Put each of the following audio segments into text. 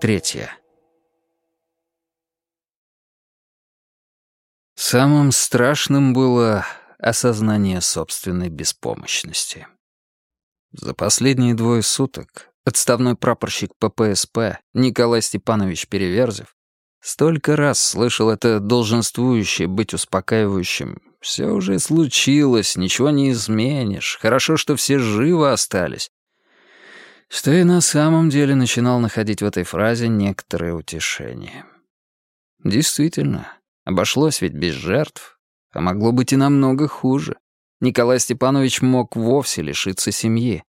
Третья. Самым страшным было осознание собственной беспомощности. За последние двое суток отставной прапорщик ППСП Николай Степанович Переверзев столько раз слышал это долженствующее быть успокаивающим «все уже случилось, ничего не изменишь, хорошо, что все живы остались», что и на самом деле начинал находить в этой фразе некоторое утешение. Действительно, обошлось ведь без жертв, а могло быть и намного хуже. Николай Степанович мог вовсе лишиться семьи.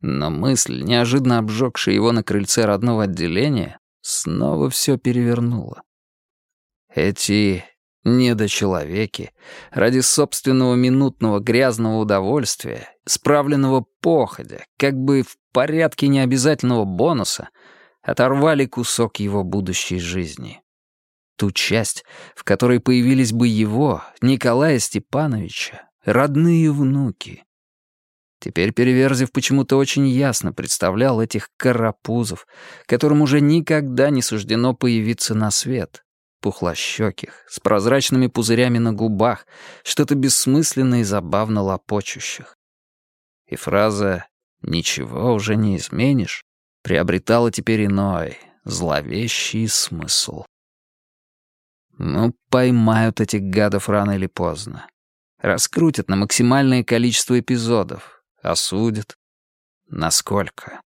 Но мысль, неожиданно обжегшая его на крыльце родного отделения, снова все перевернула. Эти недочеловеки ради собственного минутного грязного удовольствия, справленного походя, как бы в порядке необязательного бонуса, оторвали кусок его будущей жизни. Ту часть, в которой появились бы его, Николая Степановича, родные внуки. Теперь Переверзев почему-то очень ясно представлял этих карапузов, которым уже никогда не суждено появиться на свет, пухлощеких, с прозрачными пузырями на губах, что-то бессмысленное и забавно лопочущих. И фраза «ничего уже не изменишь» приобретала теперь иной, зловещий смысл. Ну, поймают этих гадов рано или поздно. Раскрутят на максимальное количество эпизодов. Осудят. Насколько?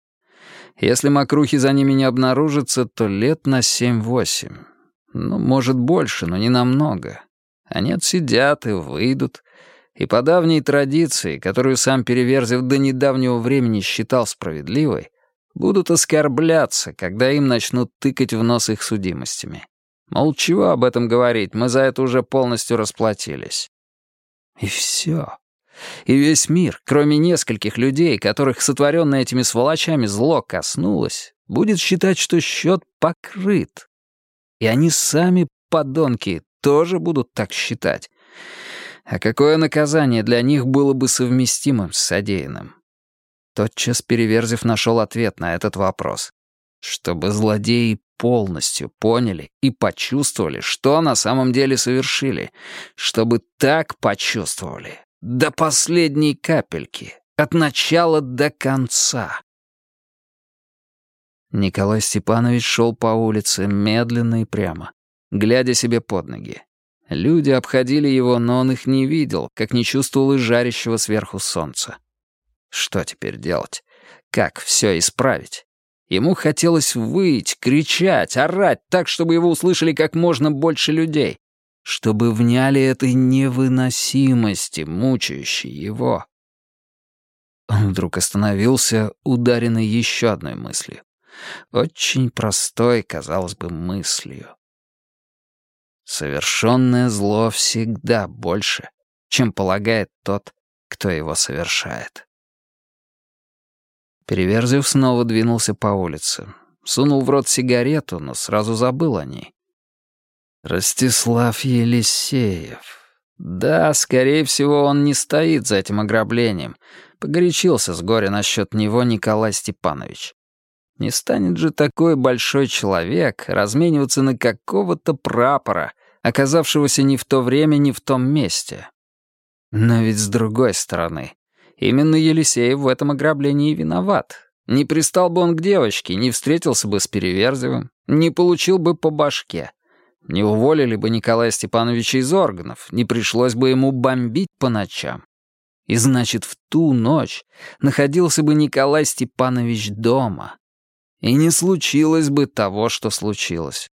Если мокрухи за ними не обнаружатся, то лет на семь-восемь. Ну, может, больше, но не намного. Они отсидят и выйдут. И по давней традиции, которую сам Переверзев до недавнего времени считал справедливой, будут оскорбляться, когда им начнут тыкать в нос их судимостями. Мол, чего об этом говорить, мы за это уже полностью расплатились. И все. И весь мир, кроме нескольких людей, которых сотворенное этими сволочами зло коснулось, будет считать, что счет покрыт. И они сами, подонки, тоже будут так считать. А какое наказание для них было бы совместимым с содеянным? Тотчас Переверзев нашел ответ на этот вопрос. Чтобы злодеи полностью поняли и почувствовали, что на самом деле совершили. Чтобы так почувствовали. До последней капельки. От начала до конца. Николай Степанович шел по улице медленно и прямо, глядя себе под ноги. Люди обходили его, но он их не видел, как не чувствовал и жарящего сверху солнца. Что теперь делать? Как все исправить? Ему хотелось выть, кричать, орать так, чтобы его услышали как можно больше людей, чтобы вняли этой невыносимости, мучающей его. Он вдруг остановился, ударенный еще одной мыслью. Очень простой, казалось бы, мыслью. Совершенное зло всегда больше, чем полагает тот, кто его совершает. Переверзев снова двинулся по улице. Сунул в рот сигарету, но сразу забыл о ней. Ростислав Елисеев. Да, скорее всего, он не стоит за этим ограблением. Погорячился с горя насчет него Николай Степанович. Не станет же такой большой человек размениваться на какого-то прапора, оказавшегося не в то время, не в том месте. Но ведь с другой стороны, именно Елисеев в этом ограблении виноват. Не пристал бы он к девочке, не встретился бы с Переверзевым, не получил бы по башке. Не уволили бы Николая Степановича из органов, не пришлось бы ему бомбить по ночам. И значит, в ту ночь находился бы Николай Степанович дома, и не случилось бы того, что случилось.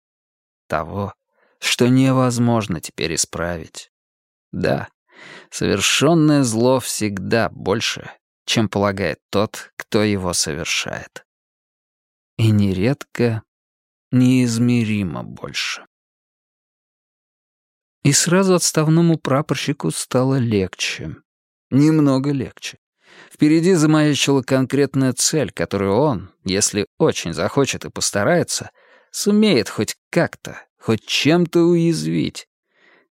Того, что невозможно теперь исправить. Да, совершенное зло всегда больше, чем полагает тот, кто его совершает. И нередко неизмеримо больше. И сразу отставному прапорщику стало легче. Немного легче. Впереди замаячила конкретная цель, которую он, если очень захочет и постарается, сумеет хоть как-то, хоть чем-то уязвить.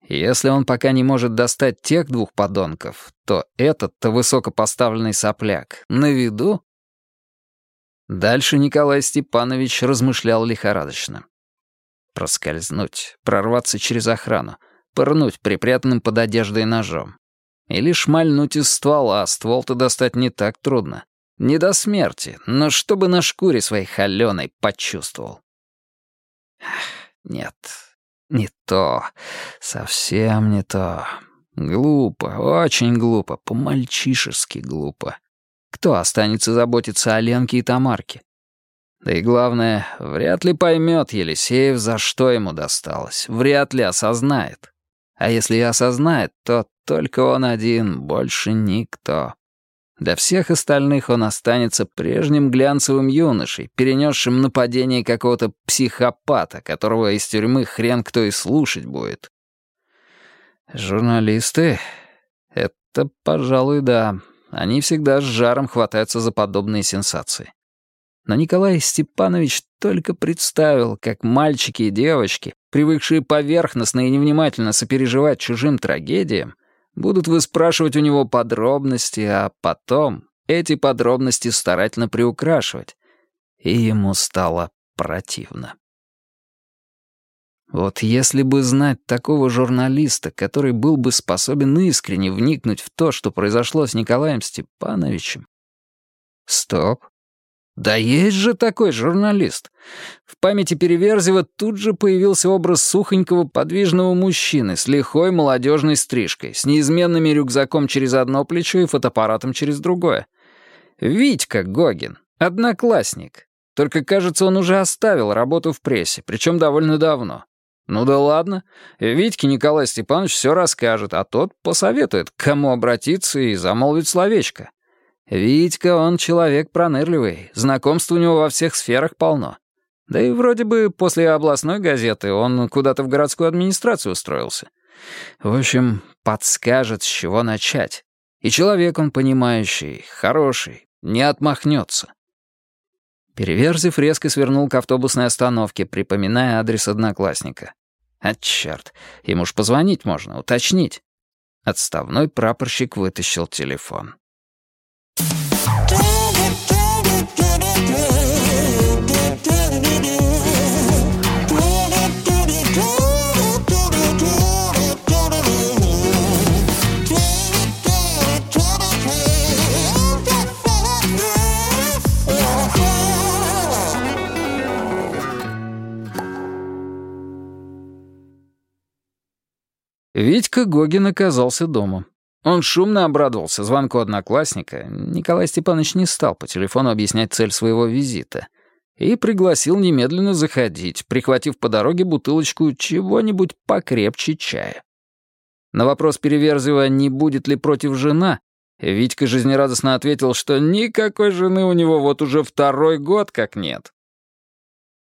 Если он пока не может достать тех двух подонков, то этот-то высокопоставленный сопляк на виду. Дальше Николай Степанович размышлял лихорадочно. Проскользнуть, прорваться через охрану, пырнуть припрятанным под одеждой ножом. Или шмальнуть из ствола, ствол-то достать не так трудно. Не до смерти, но чтобы на шкуре своей холеной почувствовал. Нет, не то, совсем не то. Глупо, очень глупо, по-мальчишески глупо. Кто останется заботиться о Ленке и Тамарке? Да и главное, вряд ли поймет Елисеев, за что ему досталось. Вряд ли осознает. А если и осознает, то только он один, больше никто. Для всех остальных он останется прежним глянцевым юношей, перенесшим нападение какого-то психопата, которого из тюрьмы хрен кто и слушать будет. Журналисты? Это, пожалуй, да. Они всегда с жаром хватаются за подобные сенсации. Но Николай Степанович только представил, как мальчики и девочки, привыкшие поверхностно и невнимательно сопереживать чужим трагедиям, будут выспрашивать у него подробности, а потом эти подробности старательно приукрашивать. И ему стало противно. Вот если бы знать такого журналиста, который был бы способен искренне вникнуть в то, что произошло с Николаем Степановичем. Стоп. Да есть же такой журналист. В памяти Переверзева тут же появился образ сухонького подвижного мужчины с лихой молодежной стрижкой, с неизменными рюкзаком через одно плечо и фотоаппаратом через другое. Витька Гогин, одноклассник. Только, кажется, он уже оставил работу в прессе, причем довольно давно. Ну да ладно, Витьке Николай Степанович все расскажет, а тот посоветует, к кому обратиться и замолвить словечко. Витька, он человек пронырливый, знакомств у него во всех сферах полно. Да и вроде бы после областной газеты он куда-то в городскую администрацию устроился. В общем, подскажет, с чего начать. И человек он понимающий, хороший, не отмахнется. Переверзев резко свернул к автобусной остановке, припоминая адрес одноклассника. А черт, ему ж позвонить можно, уточнить. Отставной прапорщик вытащил телефон. Витька Гогин оказался дома. Он шумно обрадовался звонку одноклассника. Николай Степанович не стал по телефону объяснять цель своего визита. И пригласил немедленно заходить, прихватив по дороге бутылочку чего-нибудь покрепче чая. На вопрос Переверзева, не будет ли против жена, Витька жизнерадостно ответил, что никакой жены у него вот уже второй год как нет.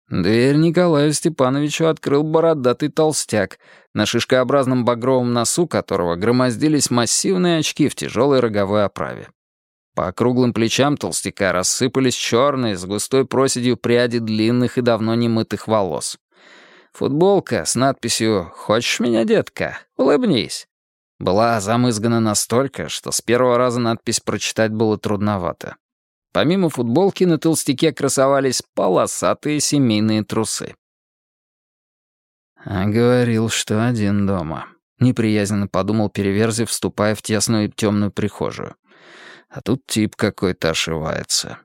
Дверь Николаю Степановичу открыл бородатый толстяк, на шишкообразном багровом носу которого громоздились массивные очки в тяжелой роговой оправе. По округлым плечам толстяка рассыпались черные с густой проседью пряди длинных и давно немытых волос. Футболка с надписью «Хочешь меня, детка? Улыбнись» была замызгана настолько, что с первого раза надпись прочитать было трудновато. Помимо футболки на толстяке красовались полосатые семейные трусы. А говорил, что один дома. Неприязненно подумал Переверзев, вступая в тесную темную прихожую. А тут тип какой-то ошивается.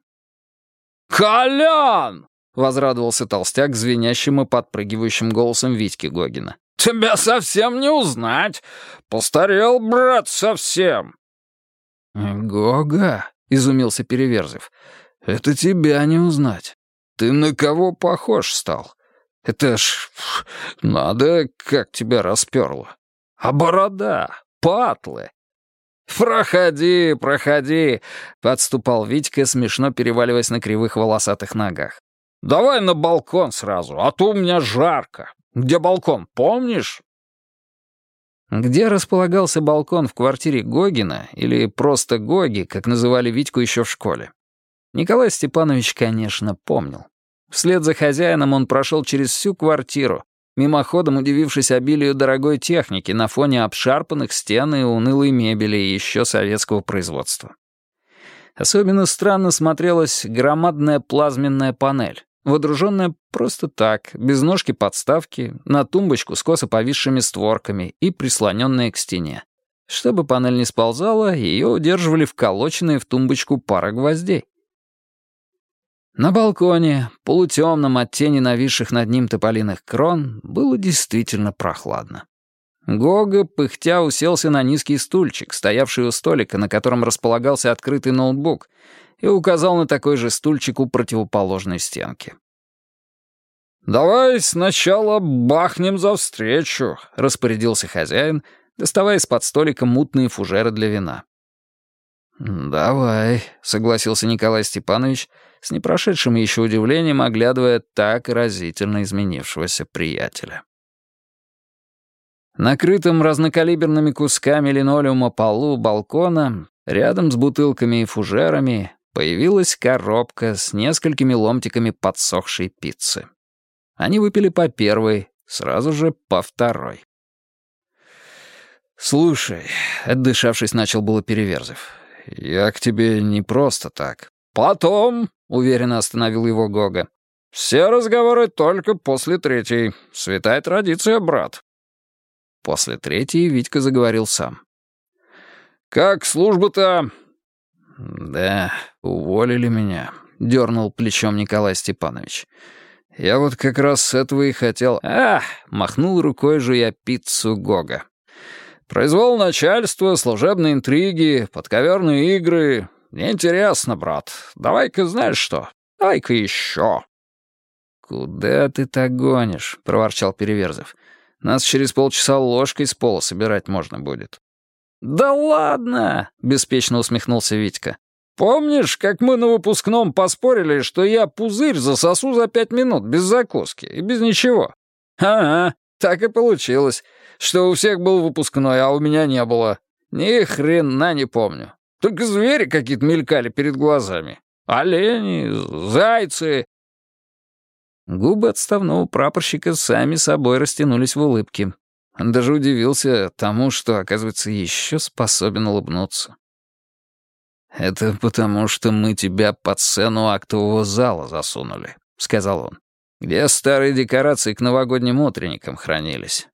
«Колян!» — возрадовался толстяк звенящим и подпрыгивающим голосом Витьки Гогина. «Тебя совсем не узнать! Постарел, брат, совсем!» «Гога?» — изумился Переверзев. «Это тебя не узнать. Ты на кого похож стал? Это ж... надо, как тебя расперло. А борода, патлы!» «Проходи, проходи!» — подступал Витька, смешно переваливаясь на кривых волосатых ногах. «Давай на балкон сразу, а то у меня жарко. Где балкон, помнишь?» Где располагался балкон в квартире Гогина, или просто Гоги, как называли Витьку еще в школе? Николай Степанович, конечно, помнил. Вслед за хозяином он прошел через всю квартиру, мимоходом удивившись обилию дорогой техники на фоне обшарпанных стен и унылой мебели еще советского производства. Особенно странно смотрелась громадная плазменная панель, водруженная просто так, без ножки подставки, на тумбочку с косо повисшими створками и прислоненная к стене. Чтобы панель не сползала, ее удерживали вколоченные в тумбочку пара гвоздей. На балконе, полутемном от тени нависших над ним тополиных крон, было действительно прохладно. Гога, пыхтя, уселся на низкий стульчик, стоявший у столика, на котором располагался открытый ноутбук, и указал на такой же стульчик у противоположной стенки. «Давай сначала бахнем за встречу», — распорядился хозяин, доставая из-под столика мутные фужеры для вина. «Давай», — согласился Николай Степанович, с непрошедшим еще удивлением оглядывая так разительно изменившегося приятеля. Накрытым разнокалиберными кусками линолеума полу балкона, рядом с бутылками и фужерами, появилась коробка с несколькими ломтиками подсохшей пиццы. Они выпили по первой, сразу же по второй. «Слушай», — отдышавшись, начал было Переверзев, — «я к тебе не просто так». «Потом», — уверенно остановил его Гога, — «все разговоры только после третьей. Святая традиция, брат». После третьей Витька заговорил сам. «Как служба-то?» «Да, уволили меня», — дернул плечом Николай Степанович. «Я вот как раз с этого и хотел...» «А!» — махнул рукой жуя пиццу Гога. Произвол начальства, служебные интриги, подковерные игры. Неинтересно, брат. Давай-ка знаешь что? Давай-ка еще. «Куда ты так гонишь?» — проворчал Переверзев. «Нас через полчаса ложкой с пола собирать можно будет». «Да ладно!» — беспечно усмехнулся Витька. «Помнишь, как мы на выпускном поспорили, что я пузырь засосу за пять минут, без закуски и без ничего?» «Ага, так и получилось что у всех был выпускной, а у меня не было. Ни хрена не помню. Только звери какие-то мелькали перед глазами. Олени, зайцы. Губы отставного прапорщика сами собой растянулись в улыбке. Даже удивился тому, что, оказывается, еще способен улыбнуться. «Это потому, что мы тебя под сцену актового зала засунули», — сказал он, «где старые декорации к новогодним утренникам хранились.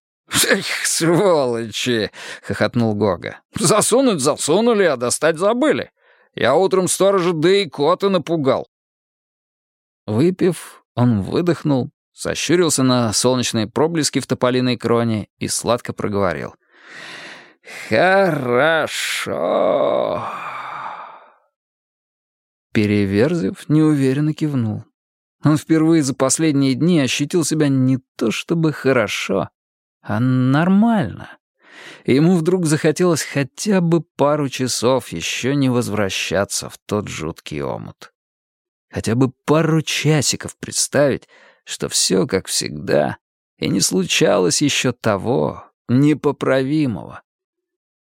«Эх, сволочи!» — хохотнул Гога. «Засунуть засунули, а достать забыли. Я утром сторожа да и кота напугал». Выпив, он выдохнул, сощурился на солнечные проблески в тополиной кроне и сладко проговорил. «Хорошо!» Переверзев неуверенно кивнул. Он впервые за последние дни ощутил себя не то чтобы хорошо, а нормально. ему вдруг захотелось хотя бы пару часов еще не возвращаться в тот жуткий омут. Хотя бы пару часиков представить, что все как всегда, и не случалось еще того непоправимого.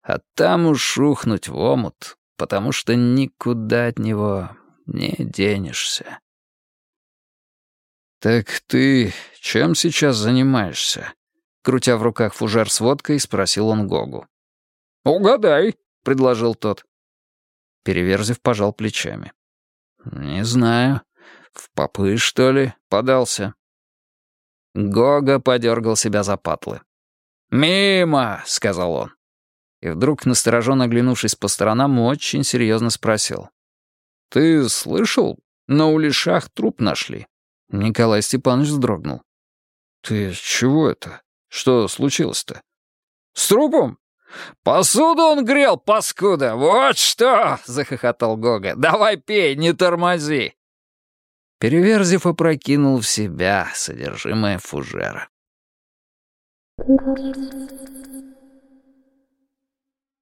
А там уж рухнуть в омут, потому что никуда от него не денешься. «Так ты чем сейчас занимаешься?» Крутя в руках фужер с водкой, спросил он Гогу. «Угадай», — предложил тот. Переверзев пожал плечами. «Не знаю. В попы, что ли, подался?» Гога подергал себя за патлы. «Мимо!» — сказал он. И вдруг, настороженно оглянувшись по сторонам, очень серьезно спросил. «Ты слышал? На улишах труп нашли». Николай Степанович вздрогнул. «Ты чего это?» Что случилось-то? С трупом? Посуду он грел, паскуда! Вот что! Захохотал Гога. Давай пей, не тормози. Переверзев опрокинул в себя содержимое фужера.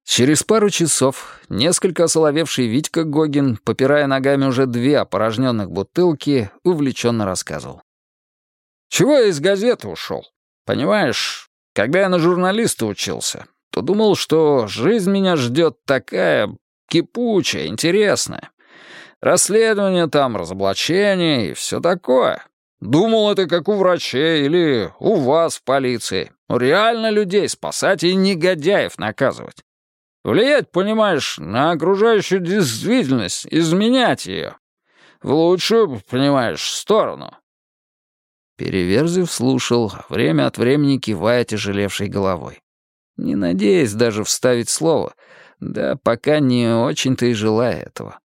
Через пару часов несколько осоловевший Витька Гогин, попирая ногами уже две опорожненных бутылки, увлеченно рассказывал. «Чего я из газеты ушел? Понимаешь, когда я на журналиста учился, то думал, что жизнь меня ждет такая кипучая, интересная. Расследование там, разоблачение и все такое. Думал, это как у врачей или у вас в полиции. Реально людей спасать и негодяев наказывать. Влиять, понимаешь, на окружающую действительность, изменять ее. В лучшую, понимаешь, сторону». Переверзев слушал, время от времени кивая тяжелевшей головой. Не надеясь даже вставить слово, да пока не очень-то и желая этого.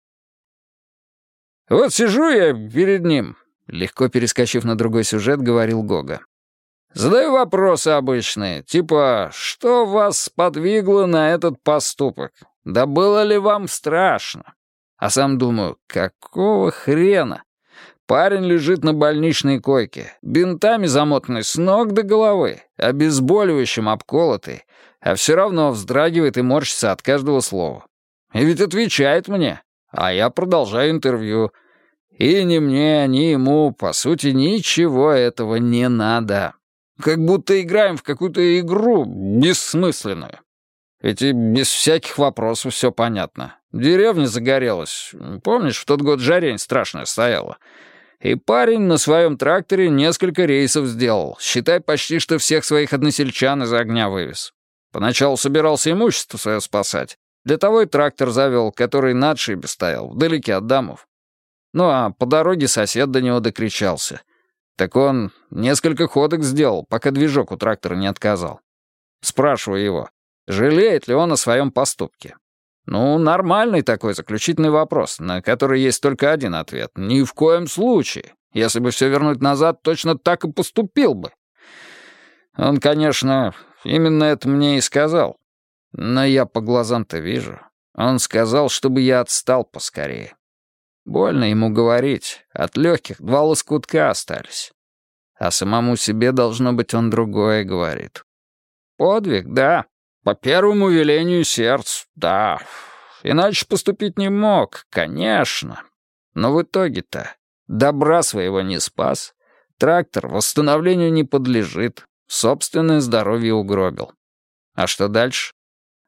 «Вот сижу я перед ним», — легко перескочив на другой сюжет, говорил Гога. «Задаю вопросы обычные, типа, что вас подвигло на этот поступок? Да было ли вам страшно? А сам думаю, какого хрена? Парень лежит на больничной койке, бинтами замотанный с ног до головы, обезболивающим обколотый, а все равно вздрагивает и морщится от каждого слова. И ведь отвечает мне, а я продолжаю интервью. И ни мне, ни ему, по сути, ничего этого не надо. Как будто играем в какую-то игру бессмысленную. Ведь и без всяких вопросов все понятно. Деревня загорелась. Помнишь, в тот год жарень страшная стояла? И парень на своем тракторе несколько рейсов сделал. Считай, почти что всех своих односельчан из огня вывез. Поначалу собирался имущество свое спасать. Для того и трактор завел, который на отшибе стоял, вдалеке от домов. Ну а по дороге сосед до него докричался. Так он несколько ходок сделал, пока движок у трактора не отказал. Спрашиваю его, жалеет ли он о своем поступке. Ну, нормальный такой заключительный вопрос, на который есть только один ответ. Ни в коем случае. Если бы все вернуть назад, точно так и поступил бы. Он, конечно, именно это мне и сказал. Но я по глазам-то вижу. Он сказал, чтобы я отстал поскорее. Больно ему говорить. От легких два лоскутка остались. А самому себе, должно быть, он другое говорит. Подвиг, да, по первому велению сердца, да. Иначе поступить не мог, конечно. Но в итоге-то добра своего не спас. Трактор восстановлению не подлежит. Собственное здоровье угробил. А что дальше?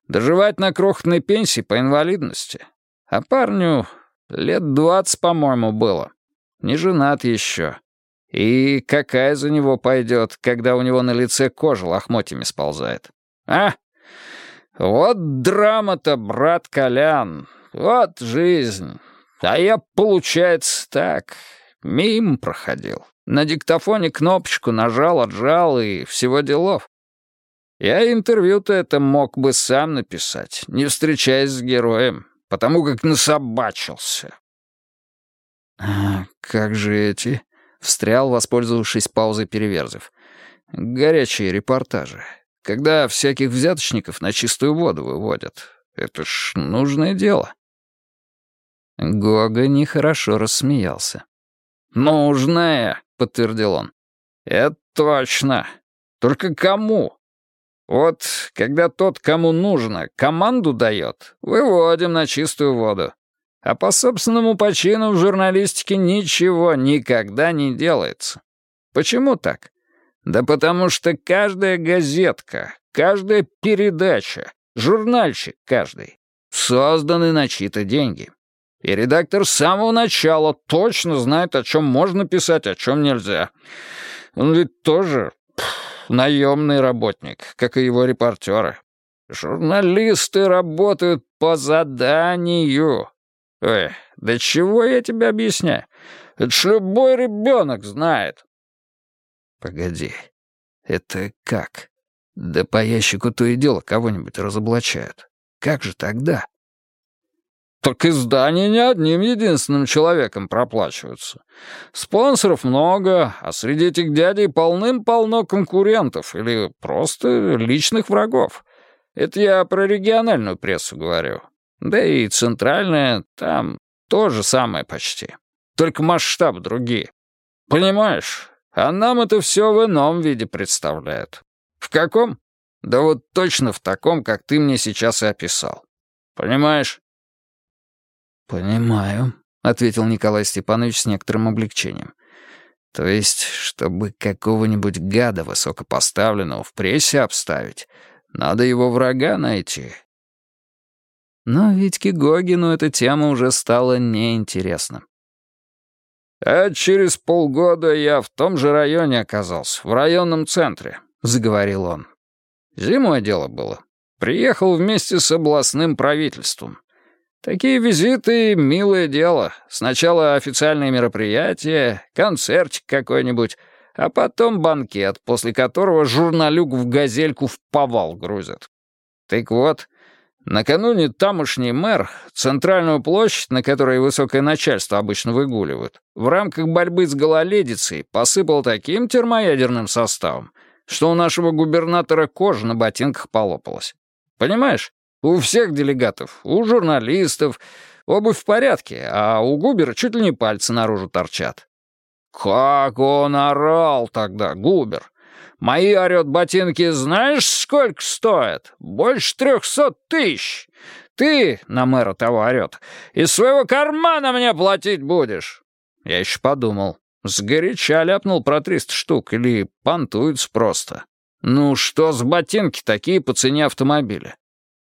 Доживать на крохотной пенсии по инвалидности. А парню лет двадцать, по-моему, было. Не женат еще. И какая за него пойдет, когда у него на лице кожа лохмотьями сползает? А? Вот драма-то, брат Колян, вот жизнь. А я, получается, так, мимо проходил. На диктофоне кнопочку нажал, отжал и всего делов. Я интервью-то это мог бы сам написать, не встречаясь с героем, потому как насобачился. «А как же эти?» — встрял, воспользовавшись паузой Переверзев. «Горячие репортажи. Когда всяких взяточников на чистую воду выводят. Это ж нужное дело. Гога нехорошо рассмеялся. «Нужное», — подтвердил он. «Это точно. Только кому? Вот, когда тот, кому нужно, команду дает, выводим на чистую воду. А по собственному почину в журналистике ничего никогда не делается. Почему так? Да потому что каждая газетка, каждая передача, журнальчик каждый созданы на чьи-то деньги. И редактор с самого начала точно знает, о чем можно писать, о чем нельзя. Он ведь тоже наемный работник, как и его репортеры. Журналисты работают по заданию. Ой, да чего я тебе объясняю? Это ж любой ребенок знает. Погоди, это как? Да по ящику то и дело кого-нибудь разоблачают. Как же тогда? Так издания не одним единственным человеком проплачиваются. Спонсоров много, а среди этих дядей полным-полно конкурентов или просто личных врагов. Это я про региональную прессу говорю. Да и центральная, там то же самое почти. Только масштаб другие. Понимаешь, а нам это все в ином виде представляют. В каком? Да вот точно в таком, как ты мне сейчас и описал. Понимаешь? «Понимаю», — ответил Николай Степанович с некоторым облегчением. «То есть, чтобы какого-нибудь гада высокопоставленного в прессе обставить, надо его врага найти». Но Витьке Гогину эта тема уже стала неинтересна. «А через полгода я в том же районе оказался, в районном центре», — заговорил он. «Зимой дело было. Приехал вместе с областным правительством. Такие визиты — милое дело. Сначала официальные мероприятия, концертик какой-нибудь, а потом банкет, после которого журналюк в газельку в повал грузят. Так вот, накануне тамошний мэр центральную площадь, на которой высокое начальство обычно выгуливают, в рамках борьбы с гололедицей посыпал таким термоядерным составом, что у нашего губернатора кожа на ботинках полопалась. Понимаешь? У всех делегатов, у журналистов, обувь в порядке, а у Губера чуть ли не пальцы наружу торчат. Как он орал тогда, Губер! Мои, орёт, ботинки знаешь, сколько стоят? Больше трехсот тысяч! Ты, на мэра того орёт, из своего кармана мне платить будешь!» Я еще подумал, сгоряча ляпнул про триста штук или понтуется просто. Ну что с ботинки такие по цене автомобиля?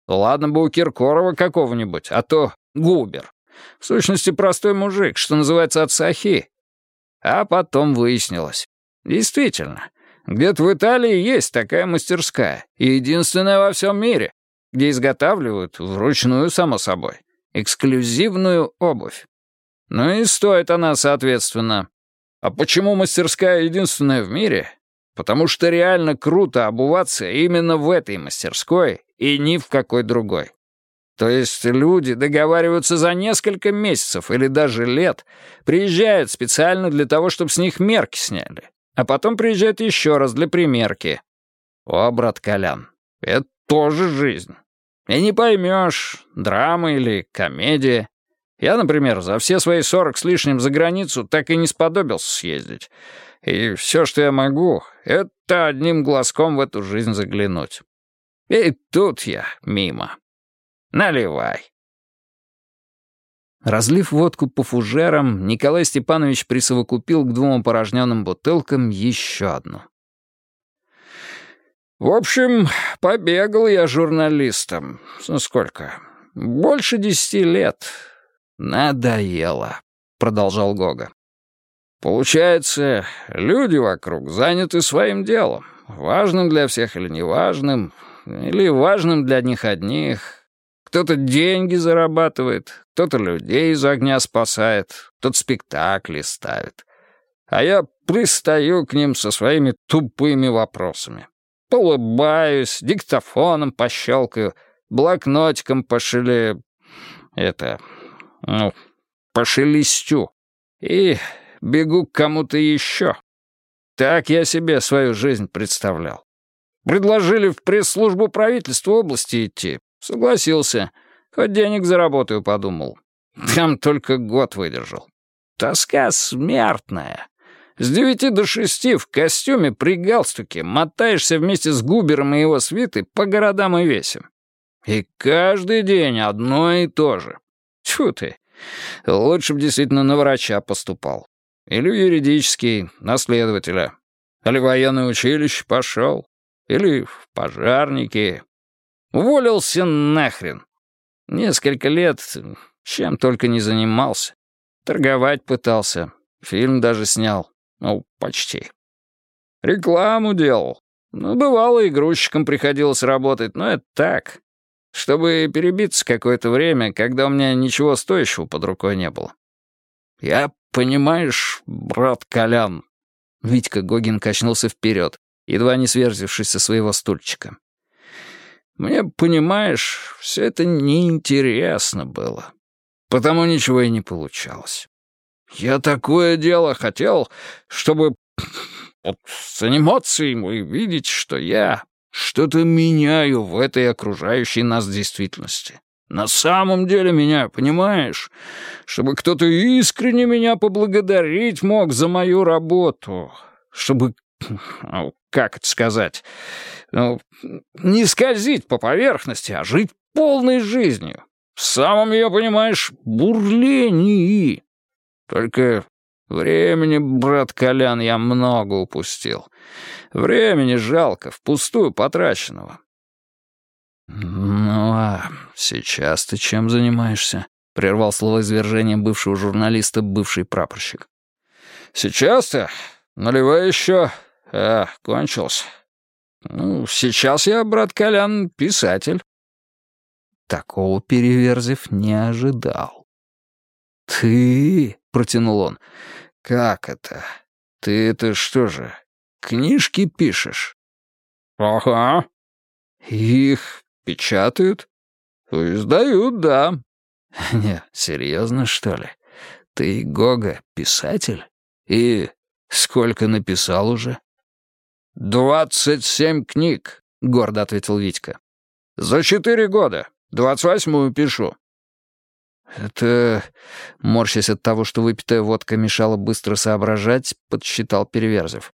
Ладно бы у Киркорова какого-нибудь, а то Губер. В сущности, простой мужик, что называется от сахи. А потом выяснилось. Действительно, где-то в Италии есть такая мастерская, единственная во всем мире, где изготавливают, вручную, само собой, эксклюзивную обувь. Ну и стоит она, соответственно. А почему мастерская единственная в мире? Потому что реально круто обуваться именно в этой мастерской и ни в какой другой. То есть люди договариваются за несколько месяцев или даже лет, приезжают специально для того, чтобы с них мерки сняли, а потом приезжают еще раз для примерки. О, брат Колян, это тоже жизнь. И не поймешь, драма или комедия. Я, например, за все свои сорок с лишним за границу так и не сподобился съездить. И все, что я могу, это одним глазком в эту жизнь заглянуть. И тут я мимо. Наливай. Разлив водку по фужерам, Николай Степанович присовокупил к двум опорожненным бутылкам еще одну. «В общем, побегал я журналистом. Сколько? Больше десяти лет. Надоело», — продолжал Гога. «Получается, люди вокруг заняты своим делом, важным для всех или неважным, или важным для них одних. Кто-то деньги зарабатывает, кто-то людей из огня спасает, кто-то спектакли ставит. А я пристаю к ним со своими тупыми вопросами. Полыбаюсь, диктофоном пощелкаю, блокнотиком пошили... это... ну, пошелестю. И бегу к кому-то еще. Так я себе свою жизнь представлял. Предложили в пресс-службу правительства области идти. Согласился. Хоть денег заработаю, подумал. Там только год выдержал. Тоска смертная. С девяти до шести в костюме при галстуке мотаешься вместе с Губером и его свитой по городам и весям. И каждый день одно и то же. Тьфу ты. Лучше бы действительно на врача поступал. Или юридический, на следователя. Или военное училище пошел. Или в пожарнике. Уволился нахрен. Несколько лет чем только не занимался. Торговать пытался. Фильм даже снял. Ну, почти. Рекламу делал. Ну, бывало, и грузчиком приходилось работать, но это так. Чтобы перебиться какое-то время, когда у меня ничего стоящего под рукой не было. Я, понимаешь, брат Колян... Витька Гогин качнулся вперед едва не сверзившись со своего стульчика. «Мне, понимаешь, все это неинтересно было, потому ничего и не получалось. Я такое дело хотел, чтобы вот, заниматься им и видеть, что я что-то меняю в этой окружающей нас действительности. На самом деле меняю, понимаешь? Чтобы кто-то искренне меня поблагодарить мог за мою работу, чтобы ну, как это сказать, ну, не скользить по поверхности, а жить полной жизнью. В самом ее, понимаешь, бурлении. Только времени, брат Колян, я много упустил. Времени жалко, впустую потраченного. «Ну а сейчас ты чем занимаешься?» — прервал словоизвержение бывшего журналиста бывший прапорщик. «Сейчас-то? Наливай еще. А, кончился. Ну, сейчас я, брат Колян, писатель». Такого Переверзев не ожидал. «Ты?» — протянул он. «Как это? Ты это что же, книжки пишешь?» «Ага». «Их печатают?» «Издают, да». «Не, серьезно, что ли? Ты, Гога, писатель? И сколько написал уже?» «Двадцать семь книг», — гордо ответил Витька. «За четыре года. Двадцать восьмую пишу». «Это...» — морщась от того, что выпитая водка мешала быстро соображать, подсчитал Переверзев.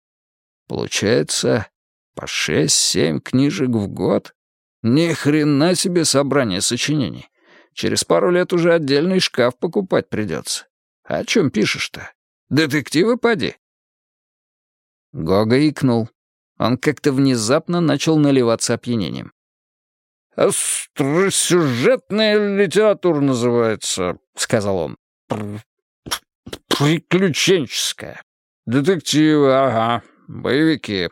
«Получается, по шесть-семь книжек в год? Ни хрена себе собрание сочинений. Через пару лет уже отдельный шкаф покупать придется. О чем пишешь-то? Детективы поди?» Гога икнул. Он как-то внезапно начал наливаться опьянением. «Остросюжетная литература называется», — сказал он. «Приключенческая. Детективы, ага, боевики.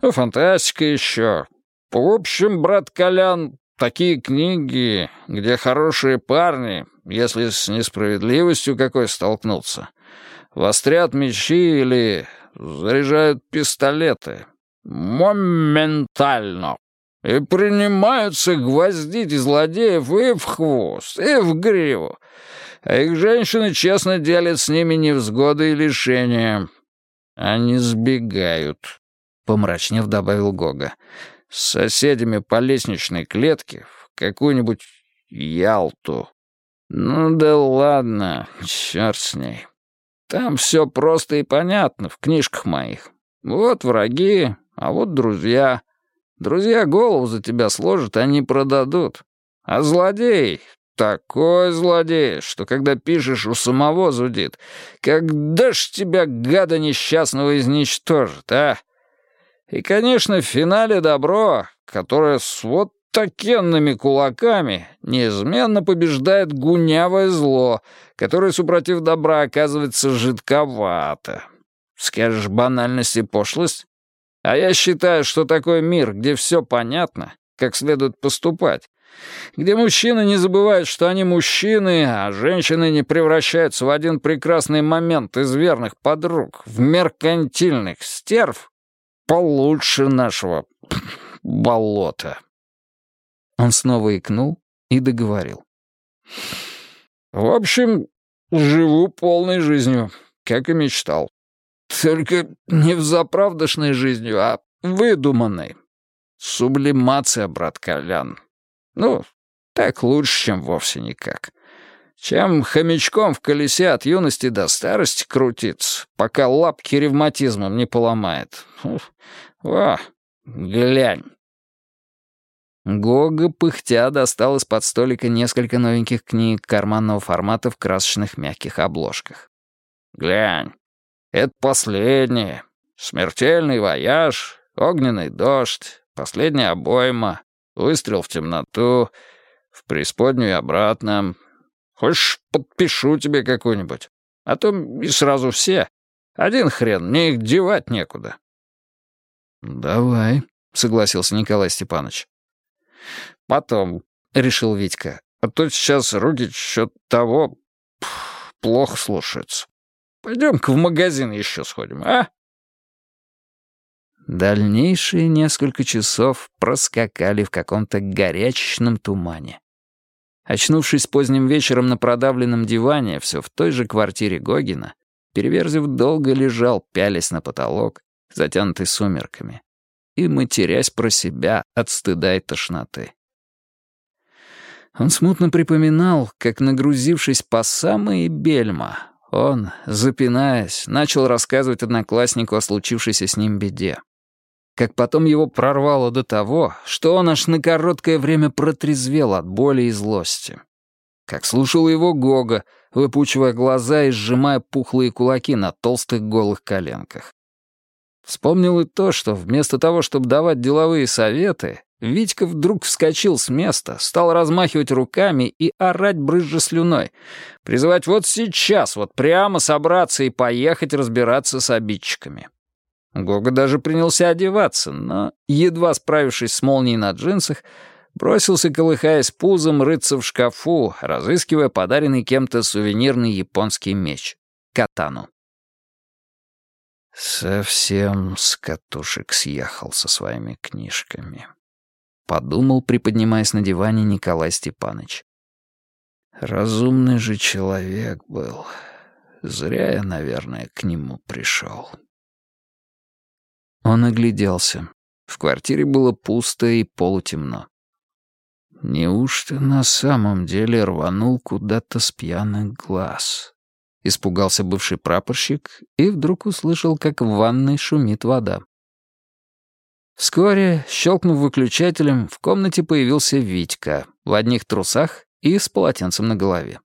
Ну, фантастика еще. В общем, брат Колян, такие книги, где хорошие парни, если с несправедливостью какой столкнутся, вострят мечи или заряжают пистолеты. Моментально. И принимаются гвоздить злодеев и в хвост, и в гриву. А их женщины честно делят с ними невзгоды и лишения. Они сбегают, — помрачнев добавил Гога, — с соседями по лестничной клетке в какую-нибудь Ялту. Ну да ладно, черт с ней. Там все просто и понятно в книжках моих. Вот враги, а вот друзья — Друзья голову за тебя сложат, они продадут. А злодей — такой злодей, что когда пишешь, у самого зудит. Когда ж тебя, гада несчастного, изничтожит, а? И, конечно, в финале добро, которое с вот такенными кулаками неизменно побеждает гунявое зло, которое, супротив добра, оказывается жидковато. Скажешь банальность и пошлость? А я считаю, что такой мир, где все понятно, как следует поступать, где мужчины не забывают, что они мужчины, а женщины не превращаются в один прекрасный момент из верных подруг, в меркантильных стерв, получше нашего болота. Он снова икнул и договорил. В общем, живу полной жизнью, как и мечтал. Только не взаправдошной жизнью, а выдуманной. Сублимация, брат Колян. Ну, так лучше, чем вовсе никак. Чем хомячком в колесе от юности до старости крутиться, пока лапки ревматизмом не поломает. Во, глянь. Гога, пыхтя, достал из-под столика несколько новеньких книг карманного формата в красочных мягких обложках. «Глянь, это последнее. Смертельный вояж, огненный дождь, последняя обойма, выстрел в темноту, в преисподнюю и обратно. Хочешь, подпишу тебе какую-нибудь? А то и сразу все. Один хрен, мне их девать некуда». «Давай», — согласился Николай Степанович. «Потом», — решил Витька, — «а то сейчас руки что-то того плохо слушаются». Пойдем-ка в магазин еще сходим, а?» Дальнейшие несколько часов проскакали в каком-то горячечном тумане. Очнувшись поздним вечером на продавленном диване, все в той же квартире Гогина, Переверзев долго лежал, пялясь на потолок, затянутый сумерками, и матерясь про себя от стыда и тошноты. Он смутно припоминал, как, нагрузившись по самые бельма, он, запинаясь, начал рассказывать однокласснику о случившейся с ним беде. Как потом его прорвало до того, что он аж на короткое время протрезвел от боли и злости. Как слушал его Гога, выпучивая глаза и сжимая пухлые кулаки на толстых голых коленках. Вспомнил и то, что вместо того, чтобы давать деловые советы, Витька вдруг вскочил с места, стал размахивать руками и орать брызжа слюной. Призывать вот сейчас, вот прямо собраться и поехать разбираться с обидчиками. Гога даже принялся одеваться, но, едва справившись с молнией на джинсах, бросился, колыхаясь пузом, рыться в шкафу, разыскивая подаренный кем-то сувенирный японский меч — катану. Совсем с катушек съехал со своими книжками. Подумал, приподнимаясь на диване Николай Степанович. Разумный же человек был. Зря я, наверное, к нему пришел. Он огляделся. В квартире было пусто и полутемно. Неужто на самом деле рванул куда-то с пьяных глаз? Испугался бывший прапорщик и вдруг услышал, как в ванной шумит вода. Вскоре, щелкнув выключателем, в комнате появился Витька в одних трусах и с полотенцем на голове.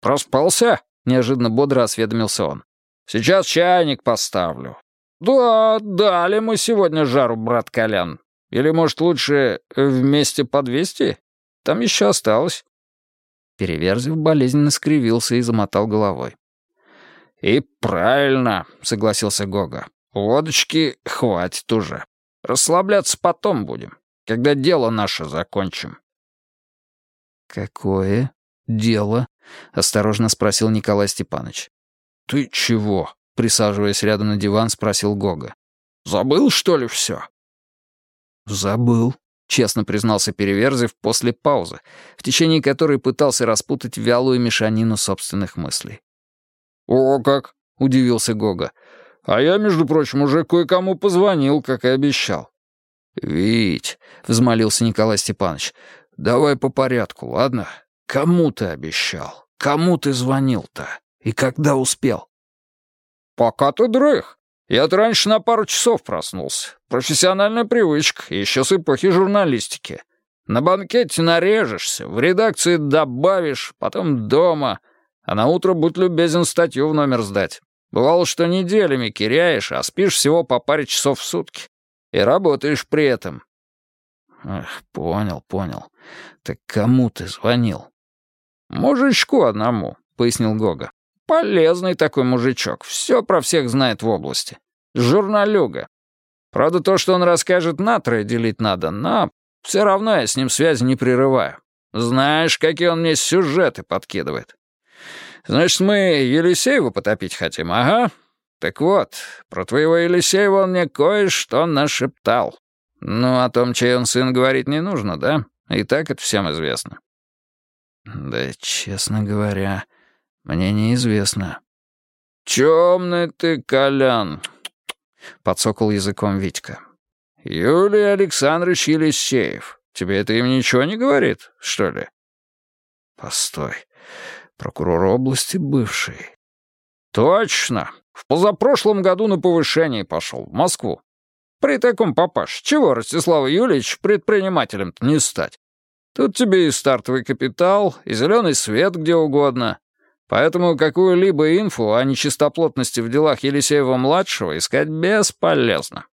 «Проспался?» — неожиданно бодро осведомился он. «Сейчас чайник поставлю. Да, дали мы сегодня жару, брат Колян. Или, может, лучше вместе по двести? Там еще осталось». Переверзев болезненно скривился и замотал головой. «И правильно», — согласился Гога. «Водочки хватит уже. Расслабляться потом будем, когда дело наше закончим». «Какое дело?» — осторожно спросил Николай Степанович. «Ты чего?» — присаживаясь рядом на диван, спросил Гога. «Забыл, что ли, все?» «Забыл», — честно признался Переверзев после паузы, в течение которой пытался распутать вялую мешанину собственных мыслей. «О как!» — удивился Гога. «А я, между прочим, уже кое-кому позвонил, как и обещал». «Вить», — взмолился Николай Степанович, — «давай по порядку, ладно? Кому ты обещал? Кому ты звонил-то? И когда успел?» «Пока ты дрых. Я-то раньше на пару часов проснулся. Профессиональная привычка, еще с эпохи журналистики. На банкете нарежешься, в редакции добавишь, потом дома, а на утро будь любезен статью в номер сдать. Бывало, что неделями киряешь, а спишь всего по паре часов в сутки. И работаешь при этом. Эх, понял, понял. Так кому ты звонил? Мужичку одному, пояснил Гога. Полезный такой мужичок, все про всех знает в области. Журналюга. Правда, то, что он расскажет, на трое делить надо, но все равно я с ним связи не прерываю. Знаешь, какие он мне сюжеты подкидывает. Значит, мы Елисеева потопить хотим, ага. Так вот, про твоего Елисеева он мне кое-что нашептал. Ну, о том, чей он сын, говорить не нужно, да? И так это всем известно. Да, честно говоря, мне неизвестно. «Темный ты, Колян!» — подсокал языком Витька. «Юлий Александрович Елисеев. Тебе это им ничего не говорит, что ли?» «Постой. Прокурор области бывший». «Точно. В позапрошлом году на повышение пошел, в Москву. При таком папаш, чего Ростислава Юльевич предпринимателем-то не стать? Тут тебе и стартовый капитал, и зеленый свет где угодно. Поэтому какую-либо инфу о нечистоплотности в делах Елисеева-младшего искать бесполезно.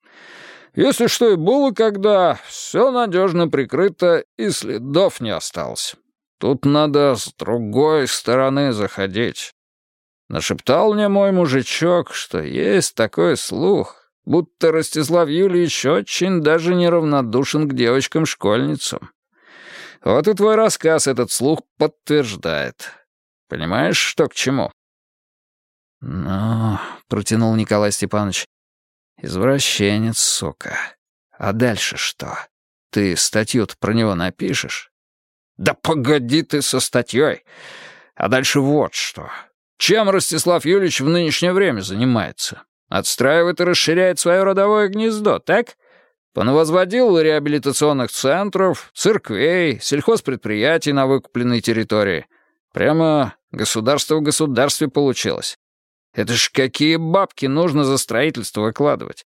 Если что и было когда, все надежно прикрыто и следов не осталось. Тут надо с другой стороны заходить. Нашептал мне мой мужичок, что есть такой слух, будто Ростислав Юльевич очень даже неравнодушен к девочкам-школьницам. Вот и твой рассказ этот слух подтверждает. Понимаешь, что к чему?» «Ну...» — протянул Николай Степанович. «Извращенец, сука. А дальше что? Ты статью про него напишешь?» «Да погоди ты со статьей. А дальше вот что. Чем Ростислав Юрьевич в нынешнее время занимается? Отстраивает и расширяет свое родовое гнездо, так? Понавозводил реабилитационных центров, церквей, сельхозпредприятий на выкупленной территории. Прямо государство в государстве получилось. Это ж какие бабки нужно за строительство выкладывать.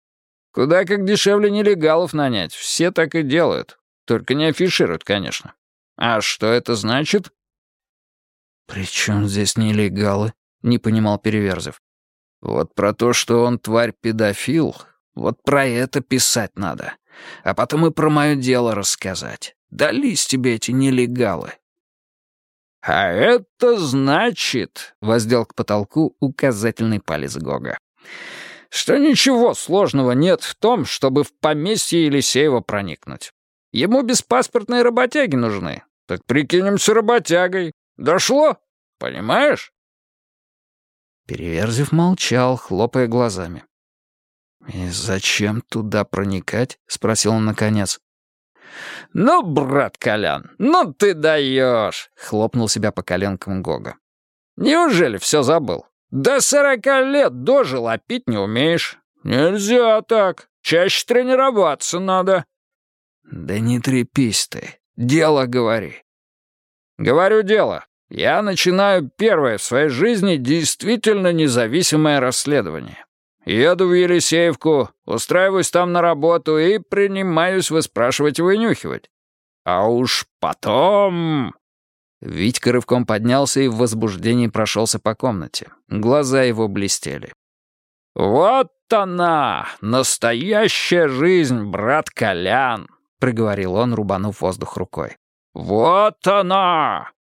Куда как дешевле нелегалов нанять, все так и делают. Только не афишируют, конечно. А что это значит? «При чем здесь нелегалы?» — не понимал Переверзев. «Вот про то, что он тварь-педофил, вот про это писать надо. А потом и про мое дело рассказать. Дались тебе эти нелегалы. «А это значит...» — воздел к потолку указательный палец Гога. что ничего сложного нет в том, чтобы в поместье Елисеева проникнуть. Ему беспаспортные работяги нужны. Так прикинемся работягой. Дошло? Понимаешь?» Переверзев молчал, хлопая глазами. «И зачем туда проникать?» — спросил он наконец. «Ну, брат Колян, ну ты даешь!» — хлопнул себя по коленкам Гога. «Неужели все забыл? До сорока лет дожил, а пить не умеешь. Нельзя так. Чаще тренироваться надо». «Да не трепись ты. Дело говори». «Говорю дело. Я начинаю первое в своей жизни действительно независимое расследование. Еду в Елисеевку, устраиваюсь там на работу и принимаюсь выспрашивать и вынюхивать. А уж потом...» Витька рывком поднялся и в возбуждении прошелся по комнате. Глаза его блестели. «Вот она, настоящая жизнь, брат Колян!» — проговорил он, рубанув воздух рукой. «Вот она!»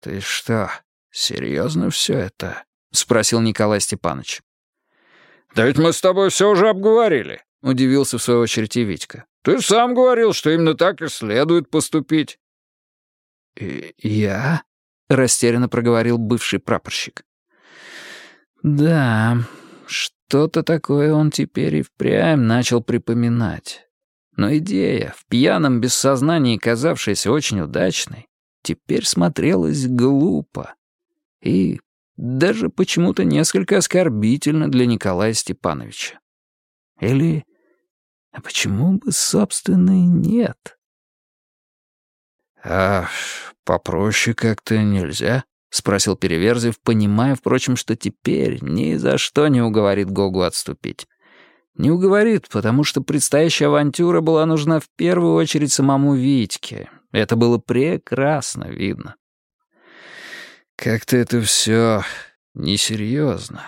«Ты что, серьезно все это?» — спросил Николай Степанович. «Да ведь мы с тобой все уже обговорили», — удивился в свою очередь и Витька. «Ты сам говорил, что именно так и следует поступить». «Я?» — растерянно проговорил бывший прапорщик. «Да, что-то такое он теперь и впрямь начал припоминать. Но идея, в пьяном бессознании казавшаяся очень удачной, теперь смотрелась глупо и даже почему-то несколько оскорбительно для Николая Степановича. Или... А почему бы, собственно, и нет? «А попроще как-то нельзя?» — спросил Переверзев, понимая, впрочем, что теперь ни за что не уговорит Гогу отступить. Не уговорит, потому что предстоящая авантюра была нужна в первую очередь самому Витьке. Это было прекрасно видно. Как-то это все несерьезно.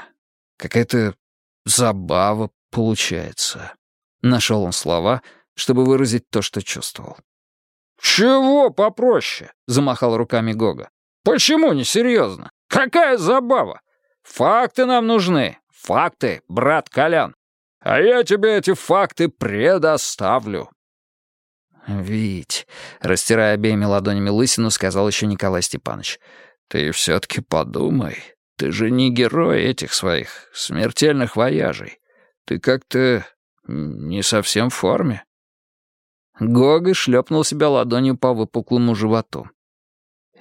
Какая-то забава получается. Нашел он слова, чтобы выразить то, что чувствовал. «Чего попроще?» — замахал руками Гога. «Почему несерьезно? Какая забава? Факты нам нужны. Факты, брат Колян. А я тебе эти факты предоставлю». «Вить», — растирая обеими ладонями лысину, сказал еще Николай Степанович, «ты все-таки подумай, ты же не герой этих своих смертельных вояжей. Ты как-то не совсем в форме». Гога шлепнул себя ладонью по выпуклому животу.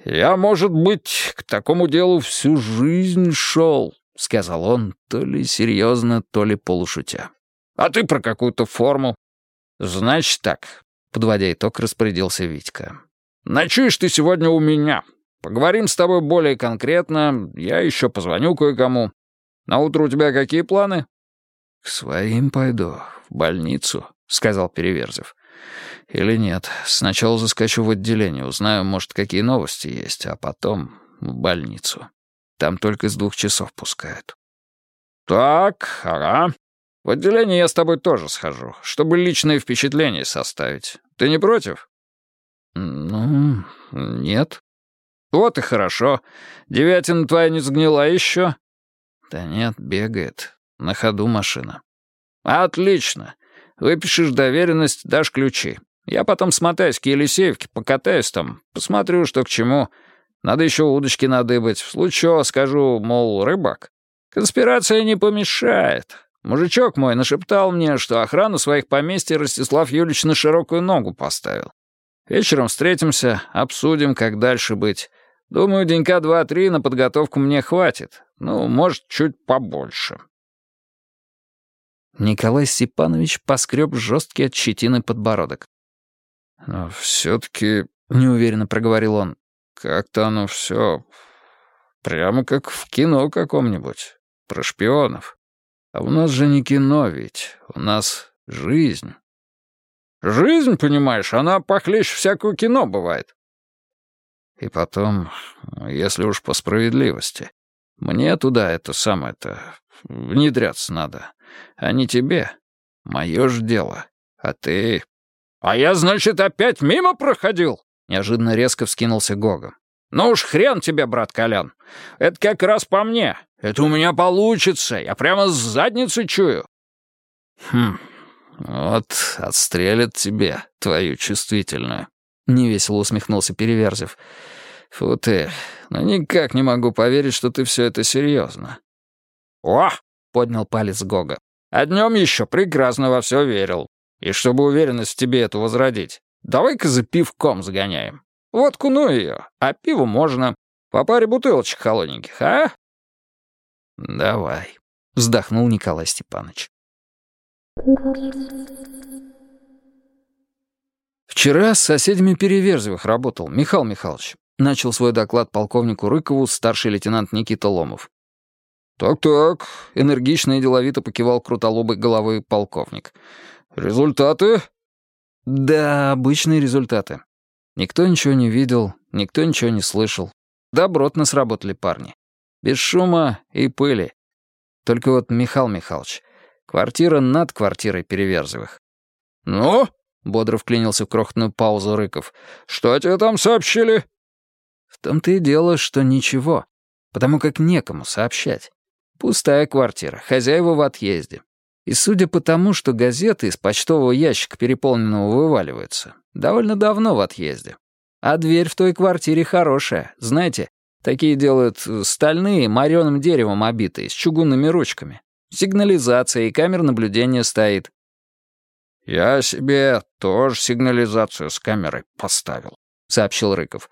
«Я, может быть, к такому делу всю жизнь шел», — сказал он, то ли серьезно, то ли полушутя. «А ты про какую-то форму?» «Значит так», — подводя итог, распорядился Витька. «Ночуешь ты сегодня у меня. Поговорим с тобой более конкретно. Я еще позвоню кое-кому. На утро у тебя какие планы?» «К своим пойду, в больницу», — сказал Переверзев. «Или нет, сначала заскочу в отделение, узнаю, может, какие новости есть, а потом в больницу». Там только с двух часов пускают. «Так, ага. В отделение я с тобой тоже схожу, чтобы личные впечатления составить. Ты не против?» «Ну, нет». «Вот и хорошо. Девятина твоя не сгнила еще?» «Да нет, бегает. На ходу машина». «Отлично. Выпишешь доверенность, дашь ключи. Я потом смотаюсь к Елисеевке, покатаюсь там, посмотрю, что к чему. Надо еще удочки надыбать. В случае скажу, мол, рыбак. Конспирация не помешает. Мужичок мой нашептал мне, что охрану своих поместьй Ростислав Юлич на широкую ногу поставил. Вечером встретимся, обсудим, как дальше быть. Думаю, денька два-три на подготовку мне хватит. Ну, может, чуть побольше». Николай Степанович поскреб жесткий от щетины подбородок. «Но все-таки...» — неуверенно проговорил он. Как-то оно все прямо как в кино каком-нибудь, про шпионов. А у нас же не кино ведь, у нас жизнь. Жизнь, понимаешь, она похлеще всякого кино бывает. И потом, если уж по справедливости, мне туда это самое-то внедряться надо, а не тебе. Мое ж дело, а ты... А я, значит, опять мимо проходил? Неожиданно резко вскинулся Гога. Ну уж хрен тебе, брат Колян. Это как раз по мне. Это у меня получится. Я прямо с задницы чую. Хм, вот отстрелят тебе твою чувствительную. Невесело усмехнулся Переверзев. Фу ты, ну никак не могу поверить, что ты все это серьезно. О, поднял палец Гога. А днем еще прекрасно во все верил. И чтобы уверенность в тебе эту возродить, давай-ка за пивком загоняем. Водку ну ее, а пиво можно. По паре бутылочек холодненьких, а? Давай, вздохнул Николай Степанович. Вчера с соседями Переверзевых работал Михаил Михайлович. Начал свой доклад полковнику Рыкову старший лейтенант Никита Ломов. «Так-так», — энергично и деловито покивал крутолобый головой полковник. «Результаты?» «Да, обычные результаты. Никто ничего не видел, никто ничего не слышал. Добротно сработали парни. Без шума и пыли. Только вот, Михаил Михайлович, квартира над квартирой Переверзевых». «Ну?» — бодро вклинился в крохотную паузу Рыков. «Что тебе там сообщили?» «В том-то и дело, что ничего, потому как некому сообщать. Пустая квартира, хозяева в отъезде. И судя по тому, что газеты из почтового ящика переполненного вываливаются, довольно давно в отъезде. А дверь в той квартире хорошая, знаете, такие делают стальные, мореным деревом обитые, с чугунными ручками. Сигнализация и камер наблюдения стоит. «Я себе тоже сигнализацию с камерой поставил», — сообщил Рыков.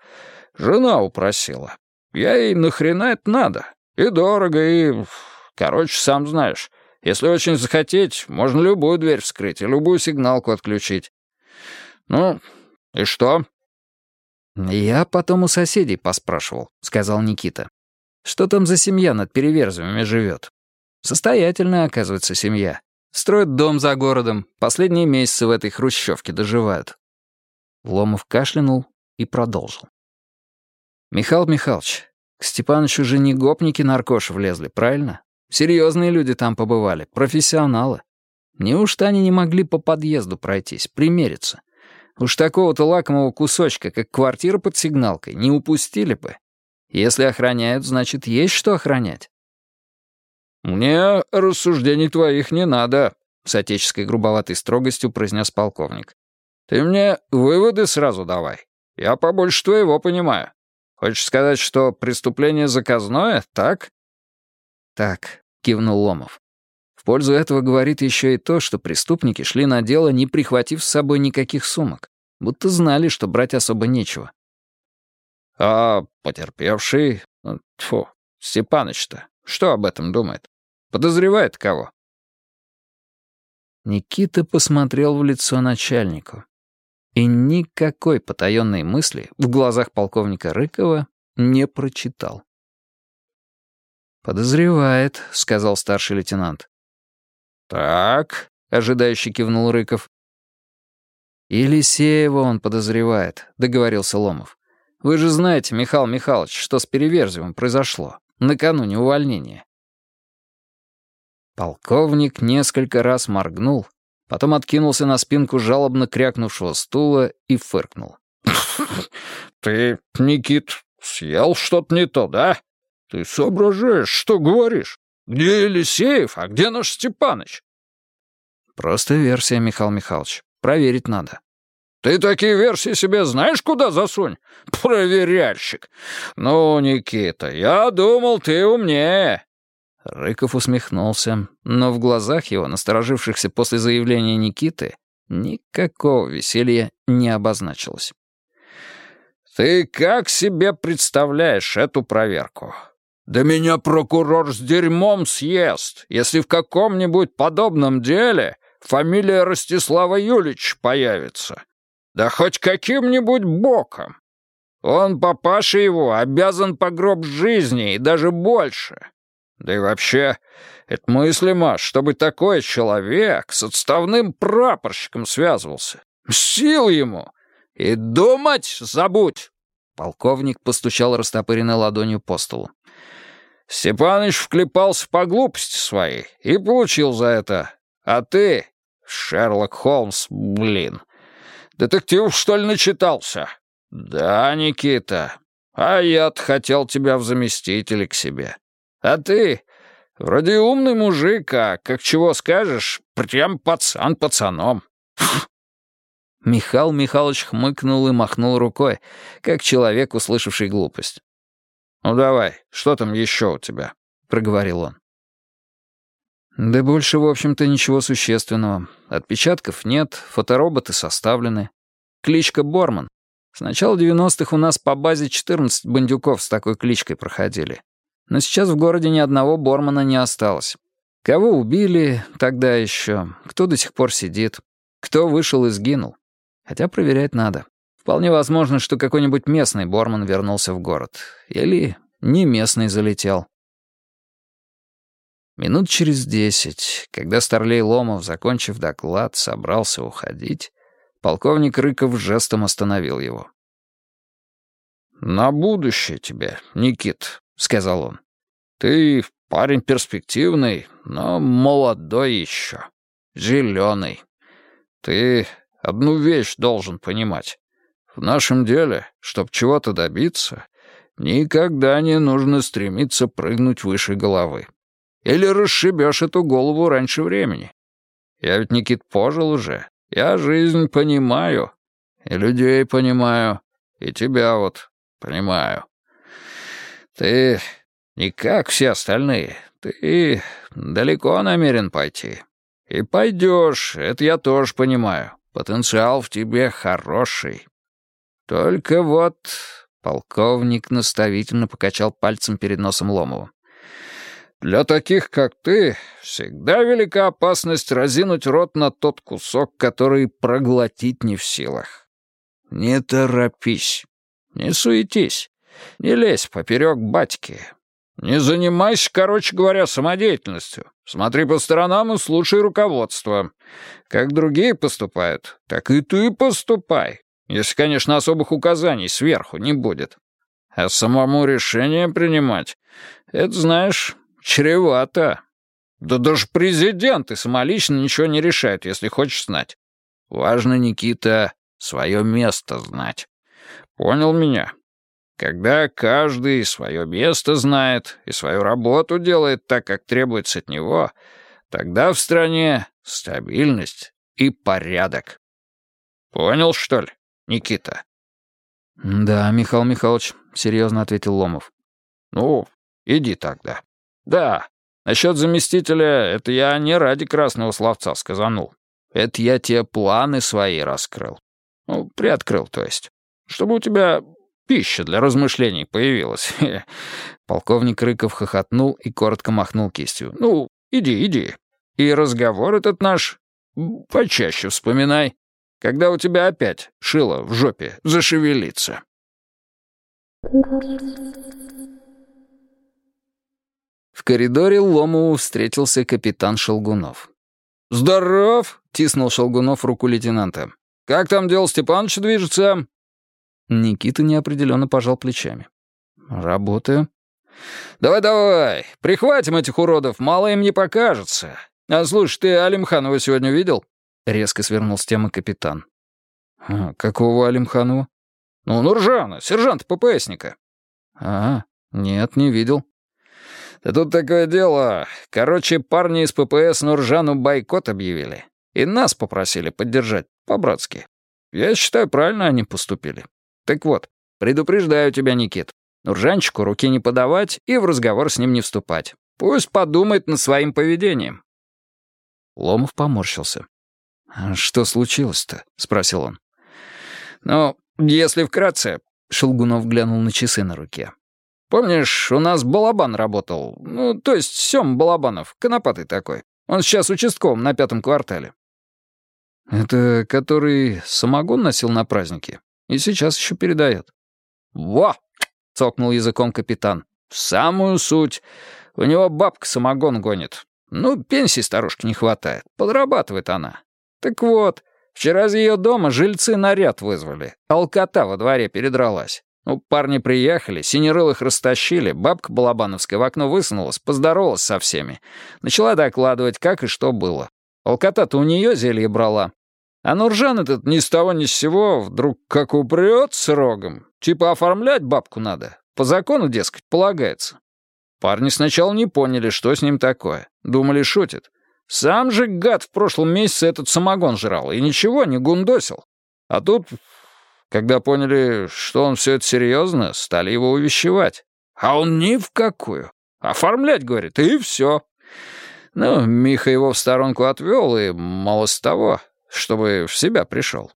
«Жена упросила. Я ей нахрена это надо? И дорого, и... Короче, сам знаешь. Если очень захотеть, можно любую дверь вскрыть и любую сигналку отключить. Ну, и что?» «Я потом у соседей поспрашивал», — сказал Никита. «Что там за семья над переверзами живет? Состоятельная, оказывается, семья. Строят дом за городом, последние месяцы в этой хрущевке доживают». Ломов кашлянул и продолжил. «Михаил Михайлович, к Степанычу же не гопники наркоши влезли, правильно? Серьезные люди там побывали, профессионалы. Неужто они не могли по подъезду пройтись, примериться? Уж такого-то лакомого кусочка, как квартира под сигналкой, не упустили бы. Если охраняют, значит, есть что охранять. «Мне рассуждений твоих не надо», — с отеческой грубоватой строгостью произнес полковник. «Ты мне выводы сразу давай. Я побольше твоего понимаю. Хочешь сказать, что преступление заказное, так?» «Так», — кивнул Ломов. В пользу этого говорит еще и то, что преступники шли на дело, не прихватив с собой никаких сумок, будто знали, что брать особо нечего. «А потерпевший... Тьфу, Степаныч-то, что об этом думает? Подозревает кого?» Никита посмотрел в лицо начальнику. И никакой потаенной мысли в глазах полковника Рыкова не прочитал. «Подозревает», — сказал старший лейтенант. «Так», — ожидающе кивнул Рыков. «Елисеева он подозревает», — договорился Ломов. «Вы же знаете, Михаил Михайлович, что с Переверзевым произошло накануне увольнения». Полковник несколько раз моргнул, потом откинулся на спинку жалобно крякнувшего стула и фыркнул. «Ты, Никит, съел что-то не то, да? Ты соображаешь, что говоришь? Где Елисеев, а где наш Степаныч?» «Просто версия, Михаил Михайлович. Проверить надо». «Ты такие версии себе знаешь, куда засунь? Проверяльщик. Ну, Никита, я думал, ты умнее. Рыков усмехнулся, но в глазах его, насторожившихся после заявления Никиты, никакого веселья не обозначилось. «Ты как себе представляешь эту проверку? Да меня прокурор с дерьмом съест, если в каком-нибудь подобном деле фамилия Ростислава Юлич появится. Да хоть каким-нибудь боком. Он, папаша его, обязан по гроб жизни и даже больше. Да и вообще, это мыслимо, чтобы такой человек с отставным прапорщиком связывался. Сил ему! И думать забудь!» Полковник постучал растопыренной ладонью по столу. «Степаныч вклепался по глупости своей и получил за это. А ты, Шерлок Холмс, блин, детектив, что ли, начитался? Да, Никита, А я-то хотел тебя в заместители к себе. А ты вроде умный мужик, а как чего скажешь, прям пацан пацаном. Михаил Михайлович хмыкнул и махнул рукой, как человек, услышавший глупость. «Ну давай, что там еще у тебя?» — проговорил он. Да больше, в общем-то, ничего существенного. Отпечатков нет, фотороботы составлены. Кличка Борман. С начала 90-х у нас по базе 14 бандюков с такой кличкой проходили. Но сейчас в городе ни одного Бормана не осталось. Кого убили тогда еще, кто до сих пор сидит, кто вышел и сгинул. Хотя проверять надо. Вполне возможно, что какой-нибудь местный Борман вернулся в город. Или не местный залетел. Минут через десять, когда Старлей Ломов, закончив доклад, собрался уходить, полковник Рыков жестом остановил его. «На будущее тебе, Никит», — сказал он. «Ты парень перспективный, но молодой еще, зеленый. Ты одну вещь должен понимать. В нашем деле, чтобы чего-то добиться, никогда не нужно стремиться прыгнуть выше головы. Или расшибешь эту голову раньше времени. Я ведь, Никит, пожил уже. Я жизнь понимаю. И людей понимаю. И тебя вот понимаю. Ты не как все остальные. Ты далеко намерен пойти. И пойдешь, это я тоже понимаю. Потенциал в тебе хороший. Только вот...» Полковник наставительно покачал пальцем перед носом Ломова. Для таких, как ты, всегда велика опасность разинуть рот на тот кусок, который проглотить не в силах. Не торопись, не суетись, не лезь поперек батьки. Не занимайся, короче говоря, самодеятельностью. Смотри по сторонам и слушай руководство. Как другие поступают, так и ты поступай. Если, конечно, особых указаний сверху не будет. А самому решение принимать — это, знаешь, «Чревато. Да даже президенты самолично ничего не решают, если хочешь знать. Важно, Никита, свое место знать. Понял меня? Когда каждый свое место знает и свою работу делает так, как требуется от него, тогда в стране стабильность и порядок. Понял, что ли, Никита?» «Да, Михаил Михайлович», — серьезно ответил Ломов. «Ну, иди тогда». «Да, насчет заместителя, это я не ради красного словца сказанул. Это я тебе планы свои раскрыл. Ну, приоткрыл, то есть. Чтобы у тебя пища для размышлений появилась». Полковник Рыков хохотнул и коротко махнул кистью. «Ну, иди, иди. И разговор этот наш почаще вспоминай, когда у тебя опять шило в жопе зашевелится». В коридоре Ломову встретился капитан Шелгунов. «Здоров!» — тиснул Шелгунов руку лейтенанта. «Как там дело Степановича движется?» Никита неопределенно пожал плечами. «Работаю». «Давай-давай, прихватим этих уродов, мало им не покажется. А слушай, ты Алимханова сегодня видел?» Резко свернул с темы капитан. «А, «Какого Алимханова?» «Ну, Нуржана, сержант ППСника». «А, нет, не видел». Да тут такое дело. Короче, парни из ППС Нуржану бойкот объявили. И нас попросили поддержать, по-братски. Я считаю, правильно они поступили. Так вот, предупреждаю тебя, Никит. Нуржанчику руки не подавать и в разговор с ним не вступать. Пусть подумает над своим поведением. Ломов поморщился. «А «Что случилось-то?» — спросил он. «Ну, если вкратце...» — Шелгунов глянул на часы на руке. Помнишь, у нас Балабан работал? Ну, то есть Сём Балабанов, конопатый такой. Он сейчас участковым на пятом квартале». «Это который самогон носил на праздники и сейчас еще передает». «Во!» — цокнул языком капитан. самую суть. У него бабка самогон гонит. Ну, пенсии старушки не хватает. Подрабатывает она. Так вот, вчера из ее дома жильцы наряд вызвали. Алкота во дворе передралась. Ну, парни приехали, синерылых растащили, бабка Балабановская в окно высунулась, поздоровалась со всеми. Начала докладывать, как и что было. Алкота-то у нее зелье брала. А Нуржан этот ни с того ни с сего вдруг как упрет с рогом. Типа оформлять бабку надо. По закону, дескать, полагается. Парни сначала не поняли, что с ним такое. Думали, шутит. Сам же гад в прошлом месяце этот самогон жрал и ничего, не гундосил. А тут, когда поняли, что он все это серьезно, стали его увещевать. А он ни в какую. Оформлять, говорит, и все. Ну, Миха его в сторонку отвел, и мало с того чтобы в себя пришел.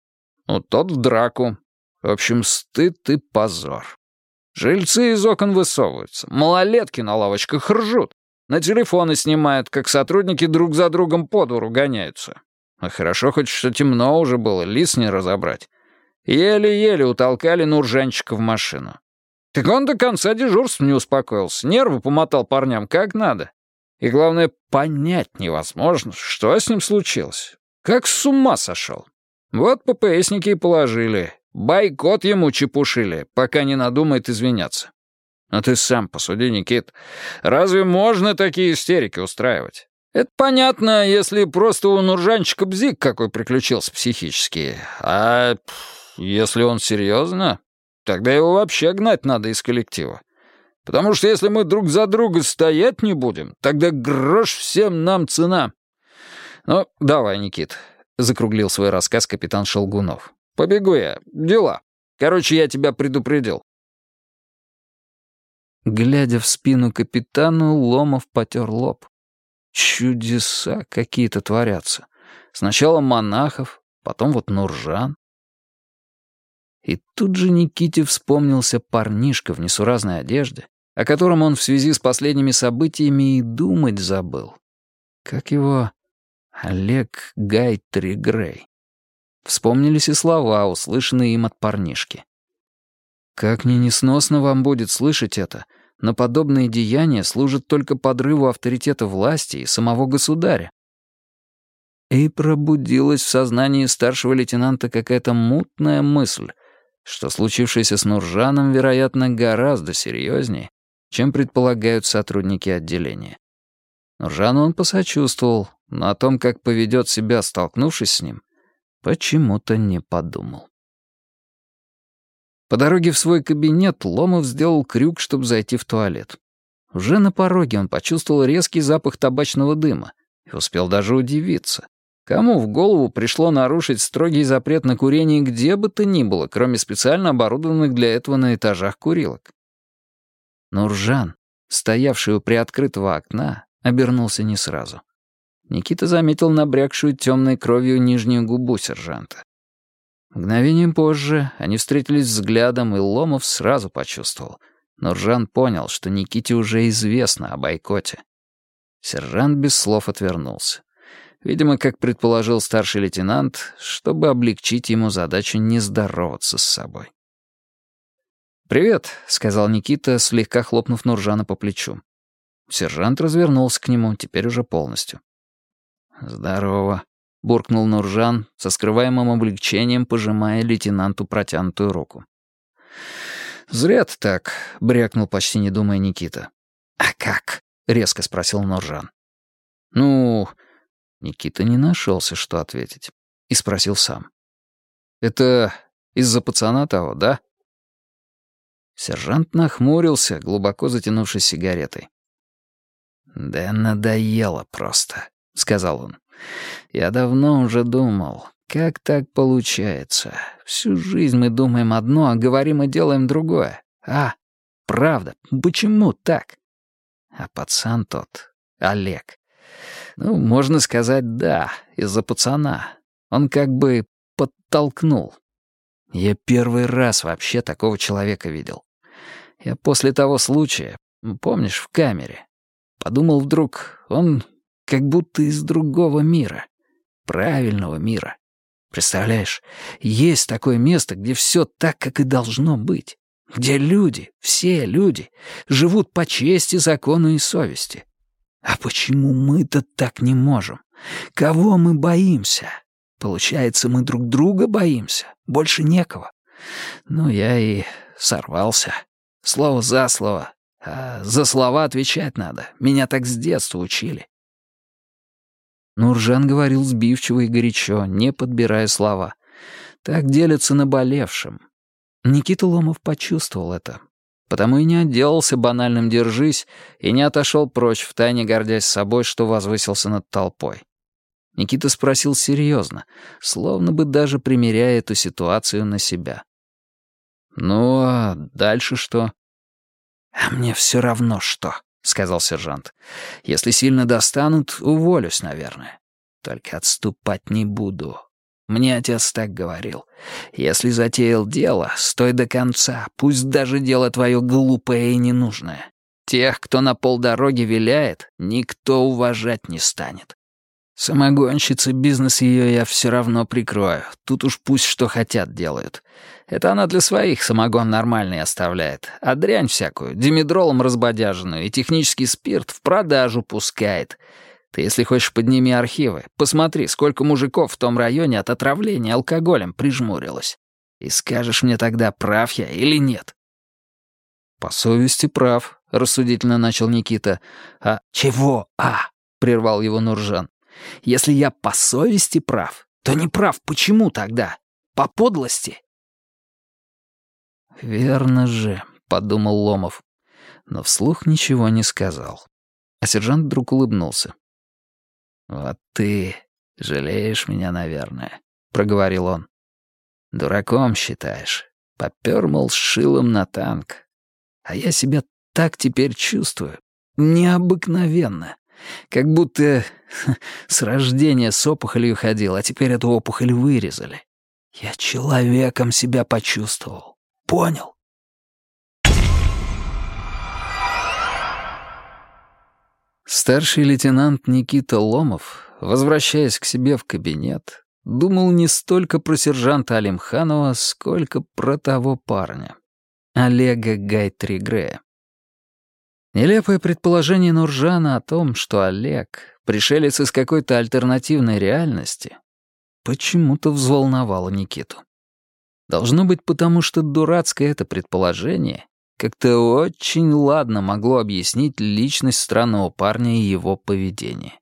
Ну, тот в драку. В общем, стыд и позор. Жильцы из окон высовываются, малолетки на лавочках ржут, на телефоны снимают, как сотрудники друг за другом по двору гоняются. А хорошо хоть что темно уже было, лис не разобрать. Еле-еле утолкали Нуржанчика в машину. Так он до конца дежурства не успокоился, нервы помотал парням как надо. И главное, понять невозможно, что с ним случилось. Как с ума сошел. Вот ППСники и положили. Бойкот ему чепушили, пока не надумает извиняться. А ты сам посуди, Никит. Разве можно такие истерики устраивать? Это понятно, если просто у Нуржанчика бзик какой приключился психически. А если он серьезно, тогда его вообще гнать надо из коллектива. Потому что если мы друг за друга стоять не будем, тогда грош всем нам цена. «Ну, давай, Никит», — закруглил свой рассказ капитан Шелгунов. «Побегу я. Дела. Короче, я тебя предупредил». Глядя в спину капитану, Ломов потер лоб. Чудеса какие-то творятся. Сначала монахов, потом вот Нуржан. И тут же Никите вспомнился парнишка в несуразной одежде, о котором он в связи с последними событиями и думать забыл. Как его Олег Гайтри Грей. Вспомнились и слова, услышанные им от парнишки. Как ни несносно вам будет слышать это, но подобные деяния служат только подрыву авторитета власти и самого государя. И пробудилась в сознании старшего лейтенанта какая-то мутная мысль, что случившееся с Нуржаном, вероятно, гораздо серьезнее, чем предполагают сотрудники отделения. Нуржану он посочувствовал, но о том, как поведет себя, столкнувшись с ним, почему-то не подумал. По дороге в свой кабинет Ломов сделал крюк, чтобы зайти в туалет. Уже на пороге он почувствовал резкий запах табачного дыма и успел даже удивиться. Кому в голову пришло нарушить строгий запрет на курение где бы то ни было, кроме специально оборудованных для этого на этажах курилок? Нуржан, стоявший у приоткрытого окна, обернулся не сразу. Никита заметил набрякшую темной кровью нижнюю губу сержанта. Мгновением позже они встретились взглядом, и Ломов сразу почувствовал. Нуржан понял, что Никите уже известно о бойкоте. Сержант без слов отвернулся. Видимо, как предположил старший лейтенант, чтобы облегчить ему задачу не здороваться с собой. «Привет», — сказал Никита, слегка хлопнув Нуржана по плечу. Сержант развернулся к нему, теперь уже полностью. «Здорово», — буркнул Нуржан, со скрываемым облегчением пожимая лейтенанту протянутую руку. «Зря ты так», — брякнул почти не думая Никита. «А как?» — резко спросил Нуржан. «Ну...» Никита не нашелся, что ответить, и спросил сам. «Это из-за пацана того, да?» Сержант нахмурился, глубоко затянувшись сигаретой. «Да надоело просто», — сказал он. «Я давно уже думал, как так получается? Всю жизнь мы думаем одно, а говорим и делаем другое. А, правда, почему так?» А пацан тот, Олег. Ну, можно сказать, да, из-за пацана. Он как бы подтолкнул. Я первый раз вообще такого человека видел. Я после того случая, помнишь, в камере, Подумал вдруг, он как будто из другого мира. Правильного мира. Представляешь, есть такое место, где все так, как и должно быть. Где люди, все люди, живут по чести, закону и совести. А почему мы-то так не можем? Кого мы боимся? Получается, мы друг друга боимся, больше некого. Ну, я и сорвался. Слово за слово, а за слова отвечать надо. Меня так с детства учили. Нуржан говорил сбивчиво и горячо, не подбирая слова. Так делятся наболевшим. Никита Ломов почувствовал это. Потому и не отделался банальным «держись» и не отошел прочь, втайне гордясь собой, что возвысился над толпой. Никита спросил серьезно, словно бы даже примеряя эту ситуацию на себя. «Ну, а дальше что?» «А мне все равно что», — сказал сержант. «Если сильно достанут, уволюсь, наверное. Только отступать не буду. Мне отец так говорил. Если затеял дело, стой до конца, пусть даже дело твое глупое и ненужное. Тех, кто на полдороги виляет, никто уважать не станет. Самогонщица, бизнес ее я все равно прикрою. Тут уж пусть что хотят делают. Это она для своих самогон нормальный оставляет. А дрянь всякую, димедролом разбодяженную и технический спирт в продажу пускает. Ты, если хочешь, подними архивы. Посмотри, сколько мужиков в том районе от отравления алкоголем прижмурилось. И скажешь мне тогда, прав я или нет. «По совести прав», — рассудительно начал Никита. «А чего «а»?» — прервал его Нуржан. Если я по совести прав, то не прав почему тогда? По подлости?» «Верно же», — подумал Ломов, но вслух ничего не сказал. А сержант вдруг улыбнулся. «Вот ты жалеешь меня, наверное», — проговорил он. «Дураком считаешь. Попёр, мол, шилом на танк. А я себя так теперь чувствую. Необыкновенно. Как будто с рождения с опухолью ходил, а теперь эту опухоль вырезали. Я человеком себя почувствовал. Понял? Старший лейтенант Никита Ломов, возвращаясь к себе в кабинет, думал не столько про сержанта Алимханова, сколько про того парня, Олега Гайтригрея. Нелепое предположение Нуржана о том, что Олег — пришелец из какой-то альтернативной реальности, почему-то взволновало Никиту. Должно быть потому, что дурацкое это предположение как-то очень ладно могло объяснить личность странного парня и его поведение.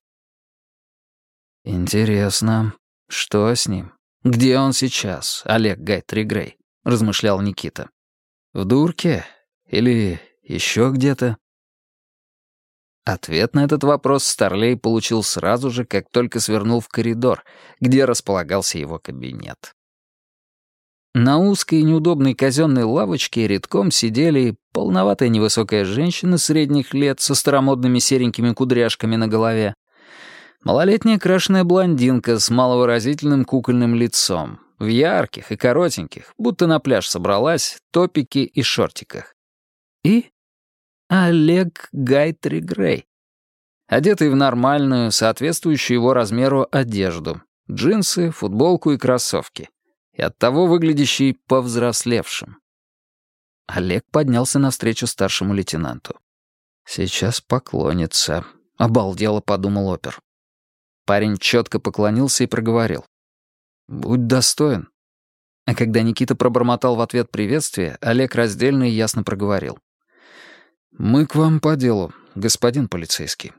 «Интересно, что с ним? Где он сейчас, Олег Гайтри Грей?» — размышлял Никита. «В дурке? Или еще где-то?» Ответ на этот вопрос Старлей получил сразу же, как только свернул в коридор, где располагался его кабинет. На узкой и неудобной казенной лавочке редком сидели полноватая невысокая женщина средних лет со старомодными серенькими кудряшками на голове, малолетняя крашеная блондинка с маловыразительным кукольным лицом, в ярких и коротеньких, будто на пляж собралась, топике и шортиках. И Олег Гайтри Грей. Одетый в нормальную, соответствующую его размеру одежду. Джинсы, футболку и кроссовки. И оттого выглядящий повзрослевшим. Олег поднялся навстречу старшему лейтенанту. «Сейчас поклонится», — обалдело подумал опер. Парень четко поклонился и проговорил. «Будь достоин». А когда Никита пробормотал в ответ приветствие, Олег раздельно и ясно проговорил. «Мы к вам по делу, господин полицейский».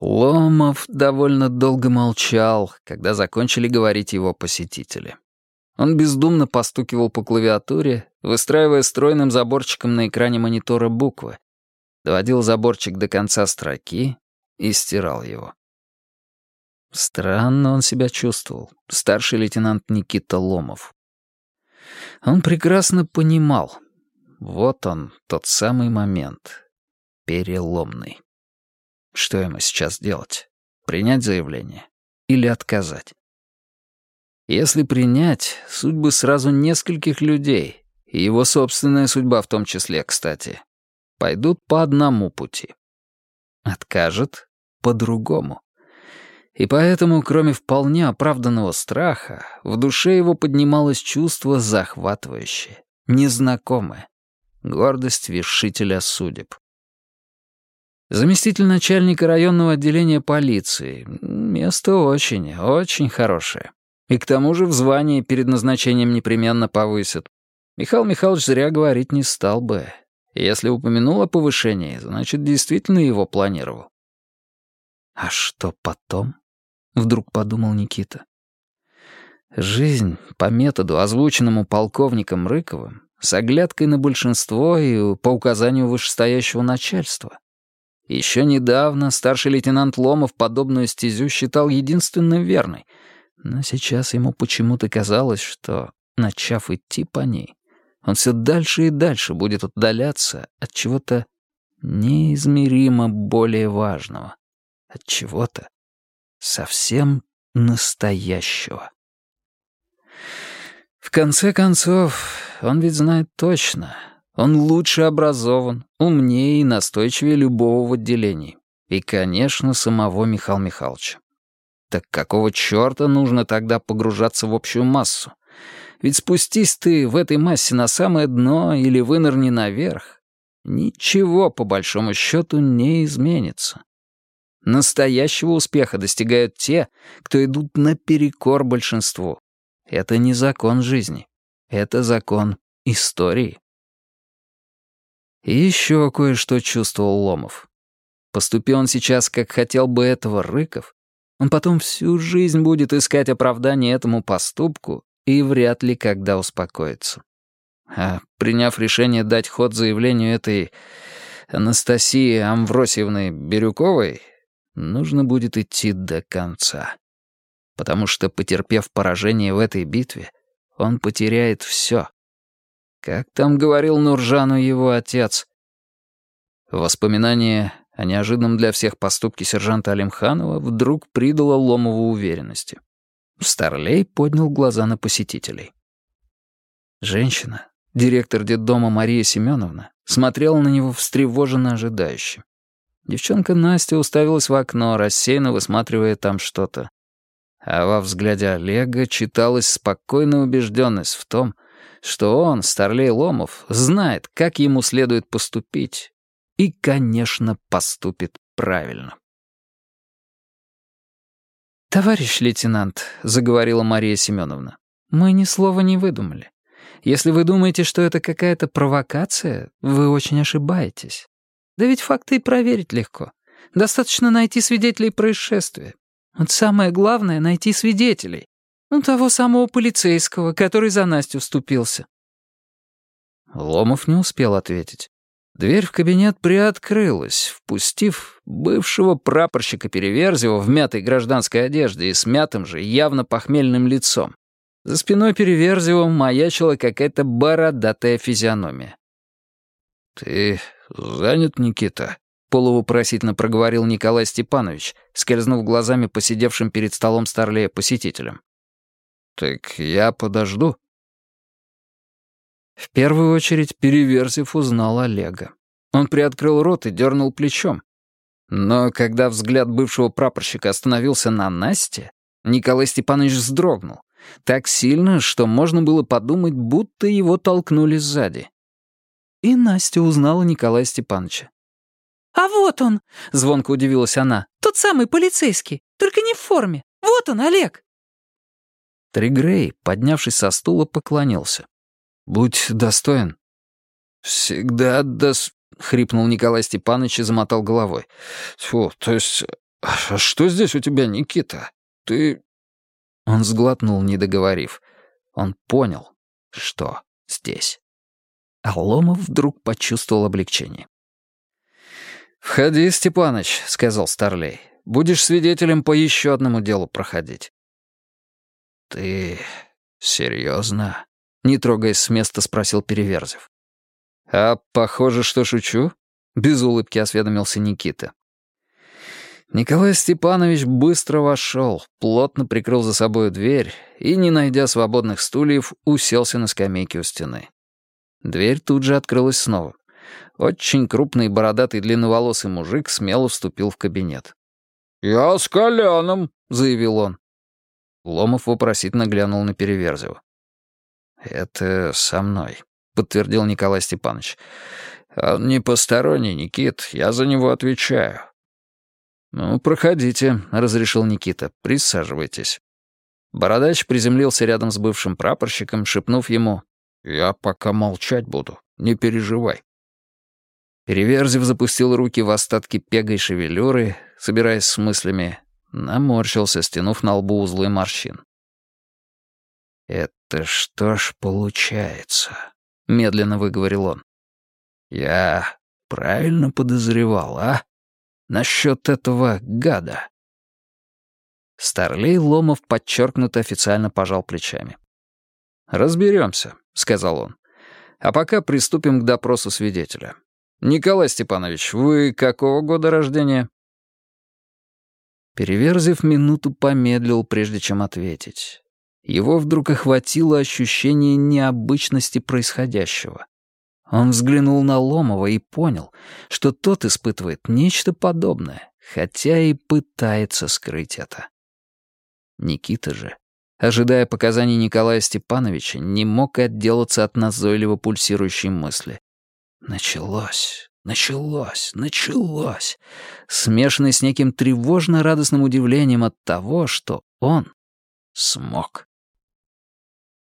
Ломов довольно долго молчал, когда закончили говорить его посетители. Он бездумно постукивал по клавиатуре, выстраивая стройным заборчиком на экране монитора буквы, доводил заборчик до конца строки и стирал его. Странно он себя чувствовал, старший лейтенант Никита Ломов. Он прекрасно понимал. Вот он, тот самый момент. Переломный. Что ему сейчас делать? Принять заявление? Или отказать? Если принять, судьбы сразу нескольких людей, и его собственная судьба в том числе, кстати, пойдут по одному пути. Откажет — по другому. И поэтому, кроме вполне оправданного страха, в душе его поднималось чувство захватывающее, незнакомое. Гордость вершителя судеб. Заместитель начальника районного отделения полиции. Место очень, очень хорошее. И к тому же в звании перед назначением непременно повысят. Михаил Михайлович зря говорить не стал бы. Если упомянул о повышении, значит, действительно его планировал. «А что потом?» — вдруг подумал Никита. Жизнь по методу, озвученному полковником Рыковым, с оглядкой на большинство и по указанию вышестоящего начальства. Еще недавно старший лейтенант Ломов подобную стезю считал единственно верной, но сейчас ему почему-то казалось, что, начав идти по ней, он все дальше и дальше будет отдаляться от чего-то неизмеримо более важного, от чего-то совсем настоящего. В конце концов, он ведь знает точно, он лучше образован, умнее и настойчивее любого в отделении. И, конечно, самого Михаила Михайловича. Так какого черта нужно тогда погружаться в общую массу? Ведь спустись ты в этой массе на самое дно или вынырни наверх, ничего, по большому счету, не изменится. Настоящего успеха достигают те, кто идут наперекор большинству. Это не закон жизни. Это закон истории. И еще кое-что чувствовал Ломов. Поступи он сейчас, как хотел бы этого Рыков, он потом всю жизнь будет искать оправдание этому поступку и вряд ли когда успокоится. А приняв решение дать ход заявлению этой Анастасии Амвросьевны Бирюковой, нужно будет идти до конца. Потому что, потерпев поражение в этой битве, он потеряет все. Как там говорил Нуржану его отец? Воспоминание о неожиданном для всех поступке сержанта Алимханова вдруг придало Ломову уверенности. Старлей поднял глаза на посетителей. Женщина, директор детдома Мария Семеновна, смотрела на него встревоженно ожидающе. Девчонка Настя уставилась в окно, рассеянно высматривая там что-то. А во взгляде Олега читалась спокойная убежденность в том, что он, Старлей Ломов, знает, как ему следует поступить. И, конечно, поступит правильно. «Товарищ лейтенант», — заговорила Мария Семеновна, — «мы ни слова не выдумали. Если вы думаете, что это какая-то провокация, вы очень ошибаетесь. Да ведь факты и проверить легко. Достаточно найти свидетелей происшествия. Вот самое главное — найти свидетелей. Ну, того самого полицейского, который за Настю вступился. Ломов не успел ответить. Дверь в кабинет приоткрылась, впустив бывшего прапорщика Переверзева в мятой гражданской одежде и с мятым же, явно похмельным лицом. За спиной Переверзева маячила какая-то бородатая физиономия. «Ты занят, Никита?» — полувопросительно проговорил Николай Степанович, скользнув глазами посидевшим перед столом старлея посетителем. «Так я подожду». В первую очередь Переверзев узнал Олега. Он приоткрыл рот и дернул плечом. Но когда взгляд бывшего прапорщика остановился на Насте, Николай Степанович вздрогнул. Так сильно, что можно было подумать, будто его толкнули сзади. И Настя узнала Николая Степановича. «А вот он!» — звонко удивилась она. «Тот самый полицейский, только не в форме. Вот он, Олег!» Тригрей, поднявшись со стула, поклонился. «Будь достоин». «Всегда дос...» — хрипнул Николай Степанович и замотал головой. «Фу, то есть... А что здесь у тебя, Никита? Ты...» Он сглотнул, не договорив. Он понял, что здесь. А Ломов вдруг почувствовал облегчение. «Входи, Степаныч», — сказал Старлей. «Будешь свидетелем по еще одному делу проходить». «Ты серьезно?» — не трогаясь с места, спросил Переверзев. «А похоже, что шучу?» — без улыбки осведомился Никита. Николай Степанович быстро вошел, плотно прикрыл за собой дверь и, не найдя свободных стульев, уселся на скамейке у стены. Дверь тут же открылась снова. Очень крупный бородатый длинноволосый мужик смело вступил в кабинет. «Я с Коляном», — заявил он. Ломов вопросительно глянул на Переверзева. «Это со мной», — подтвердил Николай Степанович. «Он не посторонний, Никит, я за него отвечаю». «Ну, проходите», — разрешил Никита. «Присаживайтесь». Бородач приземлился рядом с бывшим прапорщиком, шепнув ему. «Я пока молчать буду, не переживай». Переверзев запустил руки в остатки пегой шевелюры, собираясь с мыслями, наморщился, стянув на лбу узлы морщин. «Это что ж получается?» — медленно выговорил он. «Я правильно подозревал, а? Насчет этого гада?» Старлей Ломов подчеркнуто официально пожал плечами. «Разберемся», — сказал он. «А пока приступим к допросу свидетеля. Николай Степанович, вы какого года рождения?» Переверзев минуту помедлил, прежде чем ответить. Его вдруг охватило ощущение необычности происходящего. Он взглянул на Ломова и понял, что тот испытывает нечто подобное, хотя и пытается скрыть это. Никита же, ожидая показаний Николая Степановича, не мог отделаться от назойливо пульсирующей мысли. Началось, началось, началось, смешанный с неким тревожно-радостным удивлением от того, что он смог.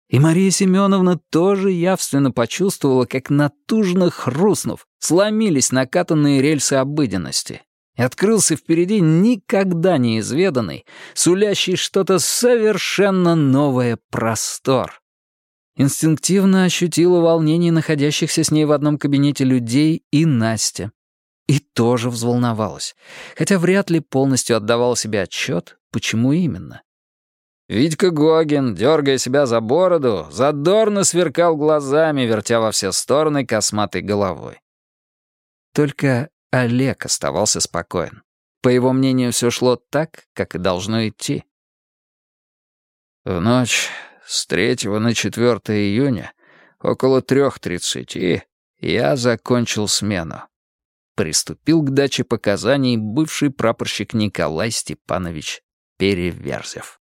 И Мария Семеновна тоже явственно почувствовала, как натужно хрустнув, сломились накатанные рельсы обыденности. И открылся впереди никогда неизведанный, сулящий что-то совершенно новое простор. Инстинктивно ощутила волнение находящихся с ней в одном кабинете людей и Настя. И тоже взволновалась, хотя вряд ли полностью отдавала себе отчет, почему именно. Витька Гогин, дергая себя за бороду, задорно сверкал глазами, вертя во все стороны косматой головой. Только Олег оставался спокоен. По его мнению, все шло так, как и должно идти. В ночь с 3 на 4 июня, около 3.30, я закончил смену. Приступил к даче показаний бывший прапорщик Николай Степанович Переверзев.